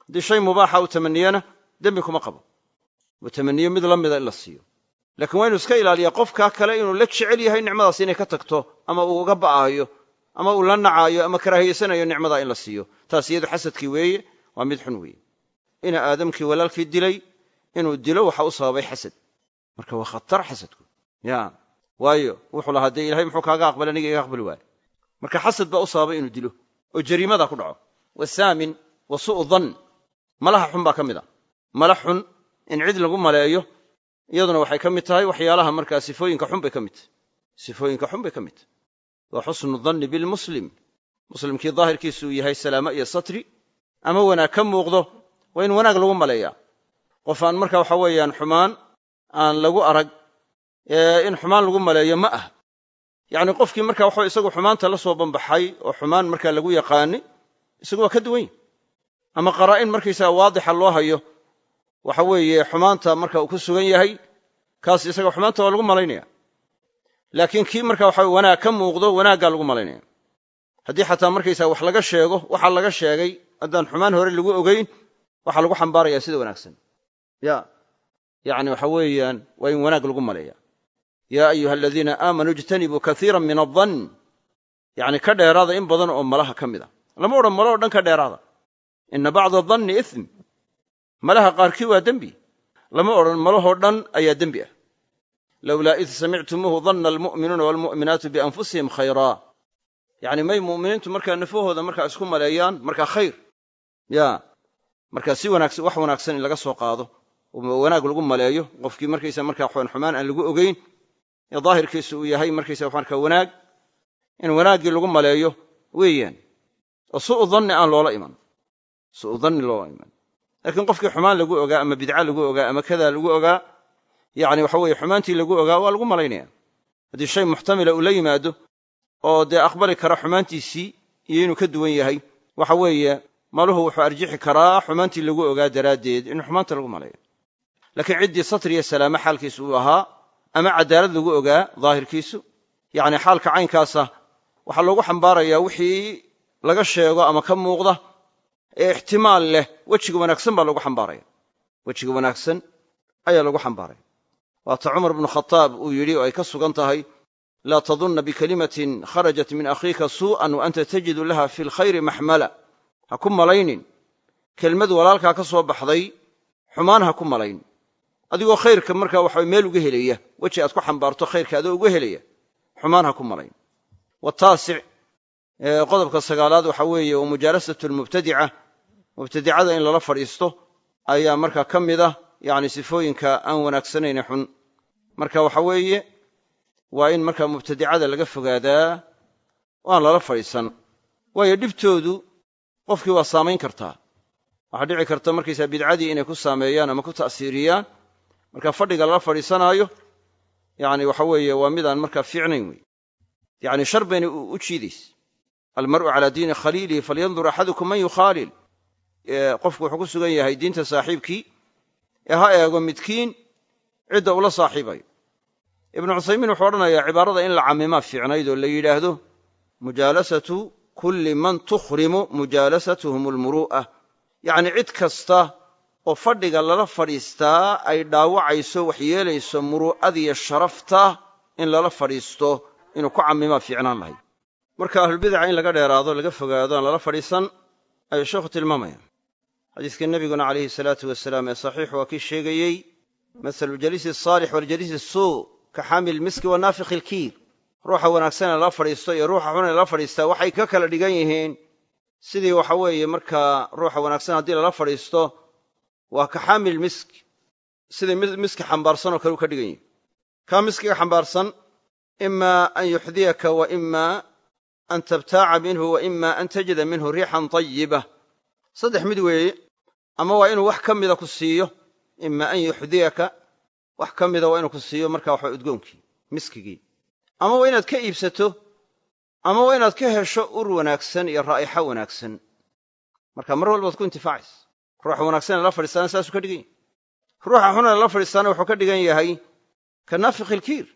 Haddii shay mubaaxa uu tamaniyana dembi kuma qabo tamaniyo mid la mida in la siiyo. Laakiin waa inuu iska ilaaliyaa qofkaa kale inuu la jecel yahay nicmadaas inay ka tagto ama uu uga ba'aayo ama uu la nacaayo ama karahiyaysanayo nicmadaa in la siiyo. Taas iyadu xasadkii weeye waa mid xun weeye. Ina aadamkii walaalkii dilay inuu dilo waxa u sababay xasad. Marka waa khatar xasadku. Ya. Waayo wuxuu lahaa dee ilahay muxuu kaaga aqbala aniga iga aqbali waayo. Marka xasad baa u sababay inuu dilo oo jariimadaa ku dhaco. Wasaamin wa su'u malaha xun baa ka mid a mala xun in cid lagu maleeyo iyaduna waxay ka mid tahay waxyaalaha markaa sifooyinka xun bay ka mid. Sifooyinka xun bay ka mid. Tahay waa xusnu danni bilmuslim muslimkii daahirkiisu uu yahay salaamo iyo satri. Ama wanaag ka muuqdo waa in wanaag lagu maleeyaa. Qof aan marka waxa weeyaan xumaan aan lagu arag in xumaan lagu maleeyo ma ah. Yacni qofkii marka waxa isagu xumaanta la soo bambaxay oo xumaan markaa lagu yaqaani isagu waa ka duwan yahy ama qaraa'in markaysaga waadixa loo hayo waxa weeye xumaanta marka uu ku sugan yahay kaas isaga xumaanta waa lagu malaynaya. Laakiin kii marka waxa wanaag ka muuqdo wanaaggaa lagu malaynaya. Haddii xataa markaysaga wax laga sheego waxa laga sheegay haddaan xumaan hore lagu ogeyn waxaa lagu xambaaraya sida wanaagsan. Ya yacni waxa weeyaan waa in wanaag lagu maleeya. Yaa ayuha aladiina aamanuu ijtanibuu kaiira min adann yacni ka dheeraada in badan oo malaha ka mid a. Lama odhan maloo dhan ka dheeraada. Ina bacda danni ism malaha qaarkii waa dembi. Lama odhan malahoo dhan ayaa dembi ah. Lowlaa id samictumuuhu danna almu'minuuna waalmu'minaatu bianfusihim khayraa. Yacni may mu'miniintu markaa nafahooda markaa isku maleeyaan markaa khayr. Ya markaa si wanaagsan wax wanaagsan in laga soo qaado. Wanaag lagu maleeyo qofkii markaysa markaa xumaan aan lagu ogeyn. Ee daahirkiisu uu yahay markaysa markaa wanaag. In wanaaggii lagu maleeyo weeyaan. Oo su'u danni aan loola iman. Su'u danni loola iman laakiin qofkii xumaan lagu ogaa ama bidca lagu ogaa ama kadaa lagu ogaa yacni waxa weeye xumaantii lagu ogaa waa lagu malaynaya. Haddii shay muxtamila uu la yimaado oo dee aqbali kara xumaantiisii iyo inuu ka duwan yahay waxa weeye maluhu wuxuu arjixi karaa xumaantii lagu ogaa daraaddeed in xumaanta lagu maleeyo laakiin ciddii satriya salaame xaalkiisu uu ahaa ama cadaalad lagu ogaa daahirkiisu yacni xaalka caynkaasa waxaa loogu xambaarayaa wixii laga sheego ama ka muuqda ee ixtimaal leh wejiga wanaagsan baa lagu xambaaraya. Wejiga wanaagsan ayaa lagu xambaaraya waata cumar bnu khataab uu yidhi oo ay ka sugan tahay laa tadunna bikalimatin kharajat min akhiika suu'an wa anta tajidu laha fi lkhayri maxmala ha ku malaynin. Kelmad walaalkaa ka soo baxday xumaan ha ku malayn. Adigoo khayrka markaa waxa meel uga helaya weji aad ku xambaarto khayrka adoo uga helaya xumaan ha ku malayn. Wataasic qodobka sagaalaad waxa weeye wa mujaalasatu lmubtadica mubtadicada in lala fadhiisto ayaa markaa ka mid ah yacni sifooyinka aan wanaagsanayne xun. Marka waxa weeye waa in markaa mubtadicada laga fogaadaa oo aan lala fadhiisan waayo dhibtoodu qofkii waa saamayn kartaa. Waxaa dhici karta markaysaa bidcadii inay ku saameeyaan ama ku ta'siiriyaan marka fadhiga lala fadhiisanaayo yacni waxa weeye waa midaan markaa fiicnayn wey yacni shar bayna u jiidaysa almar'u calaa diini khaliilihi falyandur axadukum man yukhaalil qofku wuxuu ku sugan yahay diinta saaxiibkii ee ha eego midkiin cidda ula saaxiibayo. Ibnu cuthaymiin wuxuu odhanayaa cibaarada in la cammimaa fiicnayd oo la yidhaahdo mujaalasatu kulli man tukhrimu mujaalasatuhum almuru'a yacni cid kasta oo fadhiga lala fadhiistaa ay dhaawacayso waxyeelayso muru'adiyo sharafta in lala fadhiisto inuu ku cammimaa fiicnaan lahayd marka ahlulbidaca in laga dheeraado laga fogaado aan lala fadhiisan ayuu sheekhu tilmaamaya xadiiska nebiguna calayhi salaatu wasalaam ee saxiixu waa kii sheegayey masalu jaliisi asaalix waljaliisi asuu ka xaamil miski wa naafikhi ruuxa wanaagsan ee lala fadhiisto iyo ruuxa xun ee lala fadhiistaa waxay ka kala dhigan yihiin sidii waxa weeye markaa ruuxa wanaagsan haddii lala fadhiisto waa ka xaamil misk sidii miski xambaarsan oo kale u ka dhigan yihiin kaa miskiga xambaarsan imaa an yuxdiyaka wa imaa an tabtaaca minhu wa imaa an tajida minhu riixan tayiba. Saddex mid weeye ama waa inuu wax ka mida ku siiyo imaa an yuxdiyaka wax ka mida waa inuu ku siiyo markaa waxa udgoonkii miskigii ama waa inaad ka iibsato ama waa inaad ka hesho ur wanaagsan iyo raa'ixa wanaagsan. Marka mar walbaad ku intifaacaysa. Ruuxa wanaagsan ee lala fadhiistaana saasuu ka dhigan yahay. Ruuxa xun ee lala fadhiistaana wuxuu ka dhigan yahay ka naafikhi ilkiir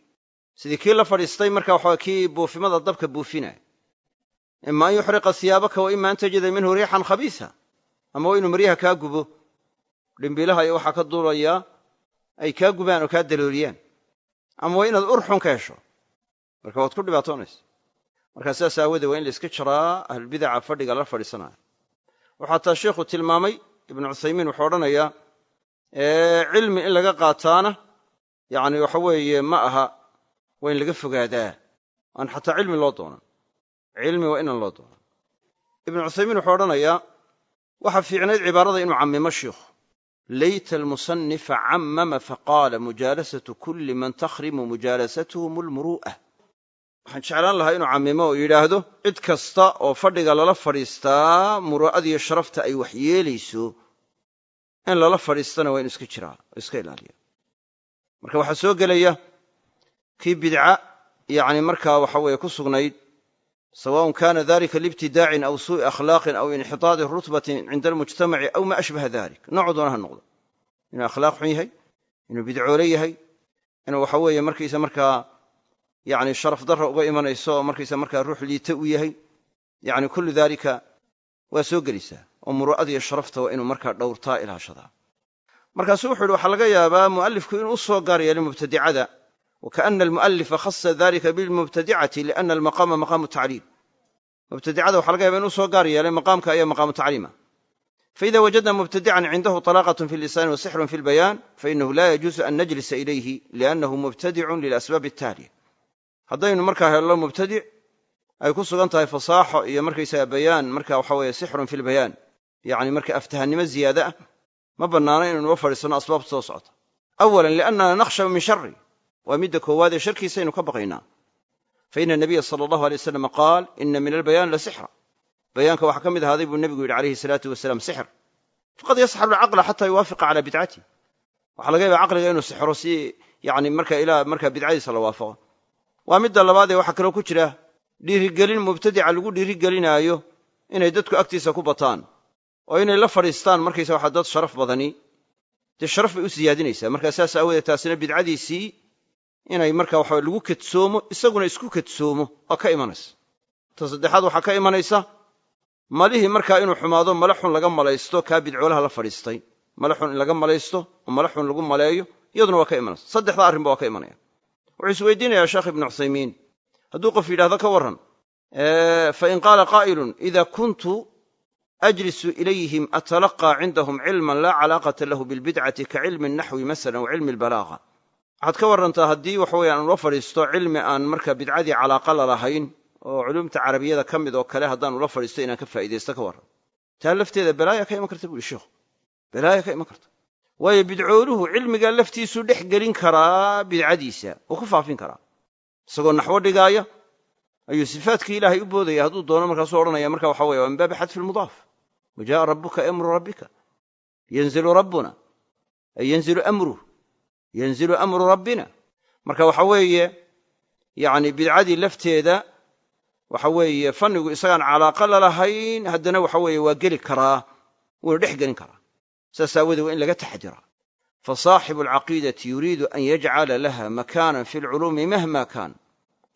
sidii kii la fadhiistay marka waxaa kii buufimada dabka buufinaya ima an yuxriqa siyaabaka wa ima an tajida minhu riixan khabiisa ama waa inuu maryaha kaa gubo dhimbilaha iyo waxaa ka duulayaa ay kaa gubaan oo kaa dalooliyaan. Ama waa inaad ur xun ka hesho marka waad ku dhibaatoonaysa markaa sidaas aawoodee waa in la iska jaraa ahlulbidaca fadhiga la fadhiisanaya waxaa taa sheikhu tilmaamay ibnu cuthaymiin wuxuu odhanayaa cilmi in laga qaataana yacni waxa weeye ma aha waa in laga fogaadaa. Aan xataa cilmi loo doonan. Cilmi waa inaan loo doonan. Ibnu cuthaymiin wuxuu odhanayaa waxaa fiicnayd cibaarada inuu cammimo shiikhu layta almusanifa cammama faqaala mujaalasatu kulli man takhrimu mujaalasatuhum almuru'a waxaan jeclaan lahaa inuu cammimo oo yidhaahdo cid kasta oo fadhiga lala fadhiistaa muru'adiyo sharafta ay waxyeelayso in lala fadhiistana waa inu iska jiraa oo iska ilaaliya. Marka waxaa soo gelaya kii bidca yacni markaa waxa weeye ku sugnayd sawaءun kana dalika liibtidaacin aw suuءi akhlaaqin aw inxitaadi rutbatin cinda almujtamaci aw ma ashbaha dalik noocu doona ha noqdo inuu akhlaaq xun yahay inuu bidcoole yahay inuu waxa weeye markaysa markaa yani sharaf darra uga imanayso oo markaysa markaa ruux liita u yahay yani kullu dalika waa soo gelaysaa oo muru'adiyo sharafta waa inuu markaa dhowrtaa ilaashadaa markaasuu wuxu yidhi waxaa laga yaabaa mu'alifku inuu u soo wakaana almu'alifa khasa dalika bilmubtadicati liana almaqaama maqaamu tacliim mubtadicada waxa laga yaba inuu soo gaar yeelay maqaamka ayaa maqaamu tacliima faida wajadna mubtadican cindahu طalaaqaة fi lisani wa sixrun fi lbayaan fainahu la yajuusu an najlisa ilayhi liannahu mubtadicun lilasbaab اtaaliya haddaynu markaa hello mubtadic ay ku sugan tahay fasaaxo iyo markaysaga bayaan marka waxa weeye sixrun fi lbayaan yacni marka aftahannimo ziyaada ah ma bannaana inaynu uga fadhiisanno asbaabta soo socota awalan liannana nakhshaw min shari waa midda koowaad ee sharkiisaynu ka baqaynaa. Fa ina nabiya sala allahu alay wasalam qaal ina min albayaan la sixra bayaanka waxaa ka mid ahaaday buu nebigu yidhi calayhi salaatu wasalaam sixr faqad yasxaru alcaqla xataa yuwaafiqa calaa bidcatih waxaa laga yaaba caqliga inuu sixro si yani marka ilaa markaa bidcadiisa la waafaqo. Waa midda labaad ee waxaa kaloo ku jira dhiirigelin mubtadica lagu dhiirigelinaayo inay dadku agtiisa ku bataan oo inay la fadhiistaan markaysa waxa dad sharaf badani. Dee sharaf bay u siyaadinaysaa. Markaa saas aawoodee taasina bidcadiisii inay marka waxa lagu kadsoomo isaguna isku kadsoomo waa ka imanaysa. Ta saddexaad waxaa ka imanaysa malihii markaa inuu xumaado male xun laga malaysto kaa bidcoolaha la fadhiistay. Male xun in laga malaysto oo male xun lagu maleeyo iyaduna waa ka imanaysa. Saddexda arrinba waa ka imanaya. Wuxuu isweydiinayaa sheekh ibnu cuthaymiin. Hadduu qof yidhahdo ka warran fain qaala qaa'ilun ida kuntu ajlisu ilayhim atalaqaa cindahum cilman laa calaaqata lahu bilbidcati ka cilmi naxwi masalan wa cilmi albalaaga waxaad ka warrantaa haddii waxa weye aan ula fadhiisto cilmi aan marka bidcadii calaaqa lalahayn oo culumta carabiyada ka mid oo kale haddaan ula fadhiisto inaan ka faa'iidaysto ka warran. Taa lafteeda balaaya ka iman karta buuhi sheikhu balaaya ka iman karta. Waayo bidcooluhu cilmigaa laftiisuu dhex gelin karaa bidcadiisa oo ku faafin karaa. Isagoo naxwo dhigaaya ayuu sifaadkii ilaahay u boodaya hadduu doono markaasuu odhanaya marka waxa weye waa min baabi xadfi lmudaaf wa ja'a rabbuka amru rabbika. Yanzilu rabbuna ay yanzilu amruh yanzilu amru rabbina. Marka waxa weeye yacni bidcadii lafteeda waxa weeye fannigu isagaan calaaqa lalahayn haddana waxa weeye waa geli karaa wuuna dhex gelin karaa. Saas aawoodee waa in laga taxadiraa fa saaxibu alcaqiidati yuriidu an yajcala laha makaanan fi lculuumi mahma kaan.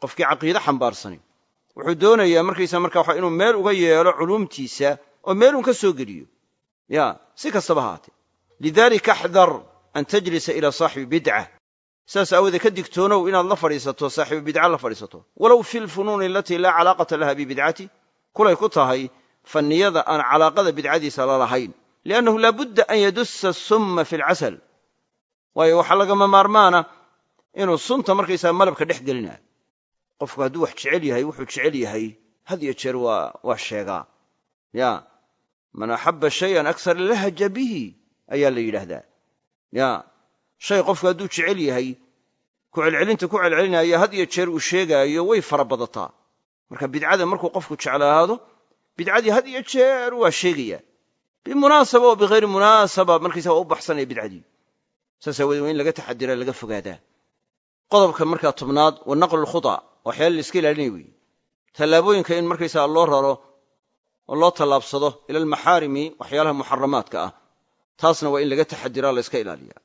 Qofkii caqiide xambaarsani wuxuu doonayaa markaysa marka waxa inuu meel uga yeelo culuumtiisa oo meelun ka soo geliyo. Ya si kastaba haatee lidalika axdar an tajlisa ila saaxibi bidca. Saas aawoodee ka digtoonow inaad la fadhiisato saaxiibu bidca la fadhiisato. Walow fi lfunuuni alatii laa calaaqata laha bibidcati kulay ku tahay fanniyada aan calaaqada bidcadiisa lalahayn liannahu laabudda an yadussa summa fi lcasal waayo waxaa lagama maarmaana inuu sunta markaysaa malabka dhex gelinaayo qofku hadduu wax jecel yahay wuxuu jecel yahay. Had iyo jeer waa sheegaa. Ya man axabba shayan aksar lahaja bihi ayaa la yidhaahdaa ya shay qofku hadduu jecel yahay ku celcelinta ku celcelinaya had iyo jeer uu sheegaayo way fara badataa marka bidcada markuu qofku jeclaado bidcadii had iyo jeer waa sheegaya. Bimunaasaba oo bighayri munaasaba markaysa waa u baxsanaya bidcadii. Saas aawoodee waa in laga taxadira laga fogaadaa. Qodobka markaa tobnaad wa naqlu lkhuda waxyaala la iska ilaalinaya weeye tallaabooyinka in markaysaa loo raro oo loo tallaabsado ila waxyaalaha muxaramaadka ah taasna waa in laga taxadiraa la yska ilaaliya.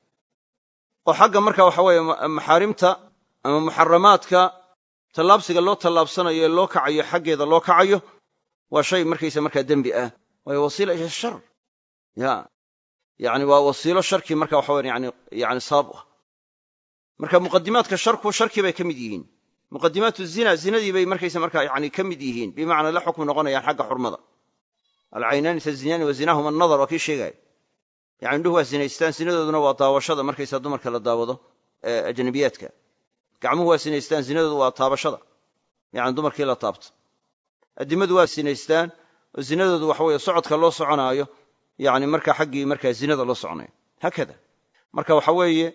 oo xagga marka waxa weeye maxaarimta ama muxaramaadka tallaabsiga loo tallaabsanayo ee loo kacayo xaggeeda loo kacayo waa shay markaysa markaa dembi ah. Waayo wasiila ila shar. Ya yani waa wasiilo sharkii marka waxa weye yani yani sabab ah. Marka muqadimaadka sharku sharkii bay ka mid yihiin. Muqadimaatu zina zinadii bay markaysa markaa yani ka mid yihiin. Bimacnaa la xukmi noqonayaan xagga xurmada. Alcaynaani tazinaani wa zinahuma anadar waa kii sheegaya yani indhuhu waa zinaystaan zinadooduna waa daawashada markaysa dumarka la daawado ee ajnabiyaadka. Gacmuhu waa zinaystaan zinadoodu waa taabashada. Yani dumarkii la taabto. Addimadu waa zinaystaan oo zinadoodu waxa weeye socodka loo soconaayo yani marka xaggii markaa zinada loo soconayo. Haakada. Marka waxa weeye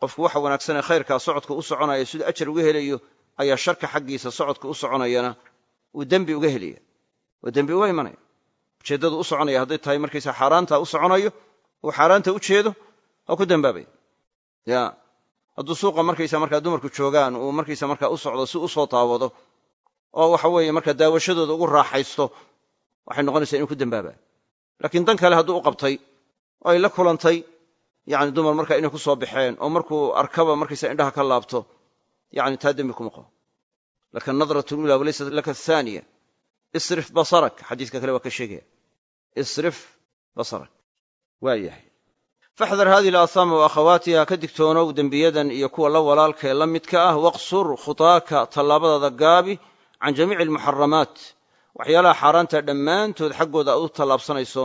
qofku waxa wanaagsanee khayrkaa socodka u soconaya siduu ajar uga helayo ayaa sharka xaggiisa socodka u soconayana uu dembi uga helaya oo dembi uga imanaya. Ujeeddadu u soconaya hadday tahay markaysa xaaraanta u soconayo uu xaaraanta u jeedo waa ku dembaabaya ya hadduu suuqa markaysa markaa dumarku joogaan uu markaysa markaa u socdo si u soo taawado oo waxa weeye markaa daawashadooda ugu raaxaysto waxay noqonaysaa inuu ku dembaabayo laakiin dan kale hadduu u qabtay oo ay la kulantay yani dumar markaa inay ku soo baxeen oo markuu arkaba markaysa indhaha ka laabto yani taa dembi kuma qabo laka nadratu lula walaysat laka athaniya isrif basarak xadiiska kale waa ka sheegaya. Isrif basarak waa yahay. Faxdar hadihi alaahaama wa akhawaatiha ka digtoonow dembiyadan iyo kuwa la walaalkaee la midka ah waqsur khutaaka tallaabadaada gaabi can jamiici almuxaramaat. Waxyaalaha xaaraanta dhammaantood xaggooda aad u tallaabsanayso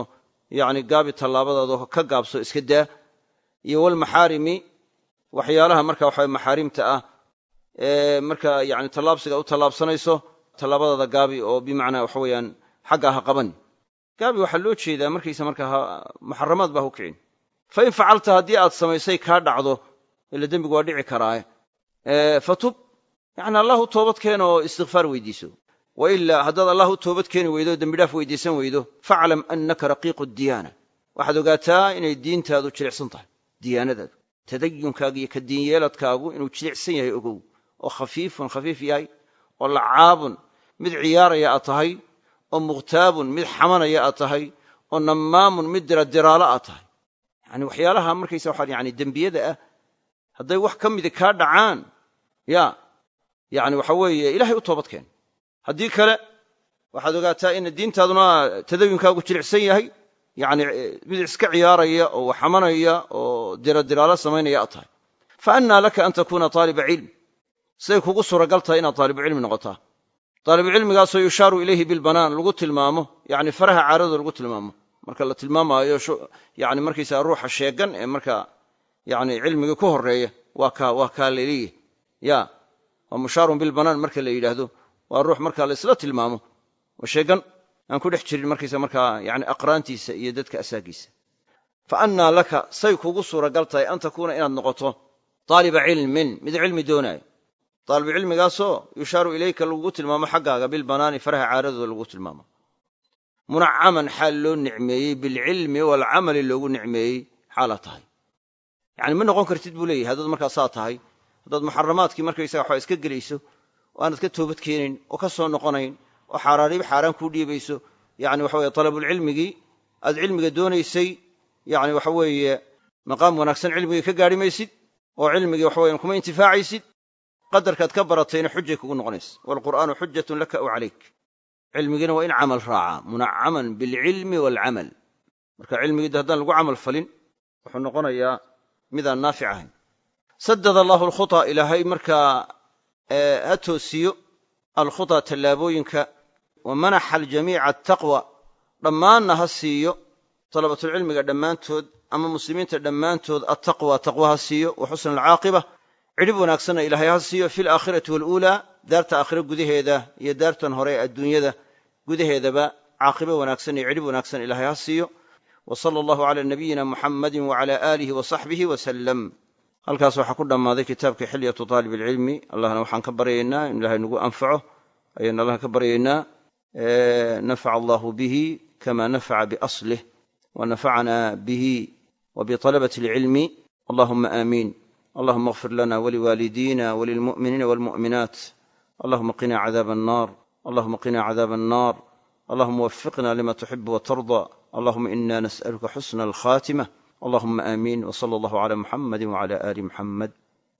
yacni gaabi tallaabadaado ka gaabso iska daa. Iyo walmaxaarimi waxyaalaha marka waxa maxaarimta ah ee marka yani tallaabsiga u tallaabsanayso tallaabadaada gaabi oo bimacnaa waxa weeyaan xagga ha qaban gaabi waxaa loo jeedaa markaysa marka muxaramaad baa hu kicin. Fa in facalta haddii aad samaysay kaa dhacdo ila dembigu waa dhici karaaye fatub yani allah u toobad keeno oo istikfaar weydiiso. Wa ilaa haddaad allah u toobad keeni weydo dembidhaaf weydiisan weydo faclam annaka raqiiqu diyaana. Waxaad ogaataa inay diintaadu jilicsan tahay diyaanadaadu tadayunkaagu iyo ka diinyeeladkaagu inuu jilicsan yahay ogow oo khafiifun khafiif yahay oo lacaabun. Mid ciyaaraya aad tahay oo mukhtaabun mid xamanaya aad tahay oo nammaamun mid diradiraalo aad tahay. Yani waxyaalaha markaysa waxaa yani dembiyada ah hadday wax ka midi kaa dhacaan ya yani waxa weeye ilahay u toobad keen haddii kale waxaad ogaataa in diintaaduna tadayunkaagu jilicsan yahay yani mid iska ciyaaraya oo waxamanaya oo diradiraalo samaynaya aad tahay. Fa annaa laka an takuuna taaliba cilm. Siday kugu suuragal tahay inaad taalibucilmi noqotaa taalibucilmigaasoo yushaaru ilayhi bilbanaan lagu tilmaamo yacni faraha caaradooda lagu tilmaamo marka la tilmaamaayo yani markaysaga ruuxa sheegan ee marka yani cilmigii ku horreeya waa kaa laleeyahy ya waa mushaarun bilbanaan marka la yidhaahdo waa ruux marka la isla tilmaamo oo sheegan aan ku dhex jirin markaysa markaa yani aqraantiisa iyo dadka asaagiisa fa annaa laka say kugu suuragal tahay an takuuna inaad noqoto taaliba cilmin mid cilmi doonaayo taalibu cilmigaasoo yushaaru ilayka lagugu tilmaamo xaggaaga bilbanaani faraha caaradooda lagu tilmaamo. munacaman xaal loo nicmeeyey bilcilmi waalcamali loogu nicmeeyey xaala tahay. Yani ma noqon kartid buu leeyahay haddaad markaa saa tahay haddaad muxaramaadkii markaysaga waxaa iska gelayso oo aanad ka toobad keenayn oo ka soo noqonayn oo xaaraaniba xaaraan kuu dhiibayso yani waxa weye talabulcilmigii aad cilmiga doonaysay yani waxa weeye maqaam wanaagsan cilmigii ka gaadhi maysid oo cilmigii waxa weyan kuma intifaacaysid qadarkaad ka baratayna xujay kugu noqonaysa. Waalqur'aanu xujatun laka aw calayk. Cilmigiina waa in camal raacaa munacaman bilcilmi waalcamal marka cilmigiida haddaan lagu camal falin wuxuu noqonayaa midaan naafic ahayn. Sadad allahu alkhutaa ilaahay markaa ha toosiyo alkhutaa tallaabooyinka wa manaxa aljamiica ataqwa dhammaanna ha siiyo dalabatulcilmiga dhammaantood ama muslimiinta dhammaantood attaqwa taqwa ha siiyo wa xusna alcaaqiba cidhib wanaagsanna ilaahay ha siiyo fi alaakhirati waluulaa daarta aakhire gudaheeda iyo daartan hore adduunyada gudaheedaba caaqibo wanaagsan iyo cidhib wanaagsan ilaahay ha siiyo. Wa allahu cala nabiyina muxammadin wacala aalihi wa saxbihi halkaas waxaa ku dhammaaday kitaabkii xilyatu taalib alcilmi. Allahna waxaan ka baryaynaa in ilahay nagu anfaco ayaan allah ka baryaynaa. Nafaca allahu bihi kama nafaca biaslih wa nafacana bihi wa biطalabati alcilmi. Allahuma aamiin allahuma اغfir lana waliwaalidina walilmu'miniina walmu'minaat allahuma qina cadaab annar allahuma qina cadaab annar allahuma wafiqna lima tuxib watarضى allahuma ina nas'aluka xusna alkhatimة allahuma aamiin w sala allahu cala muxamadi wcala ali muxamed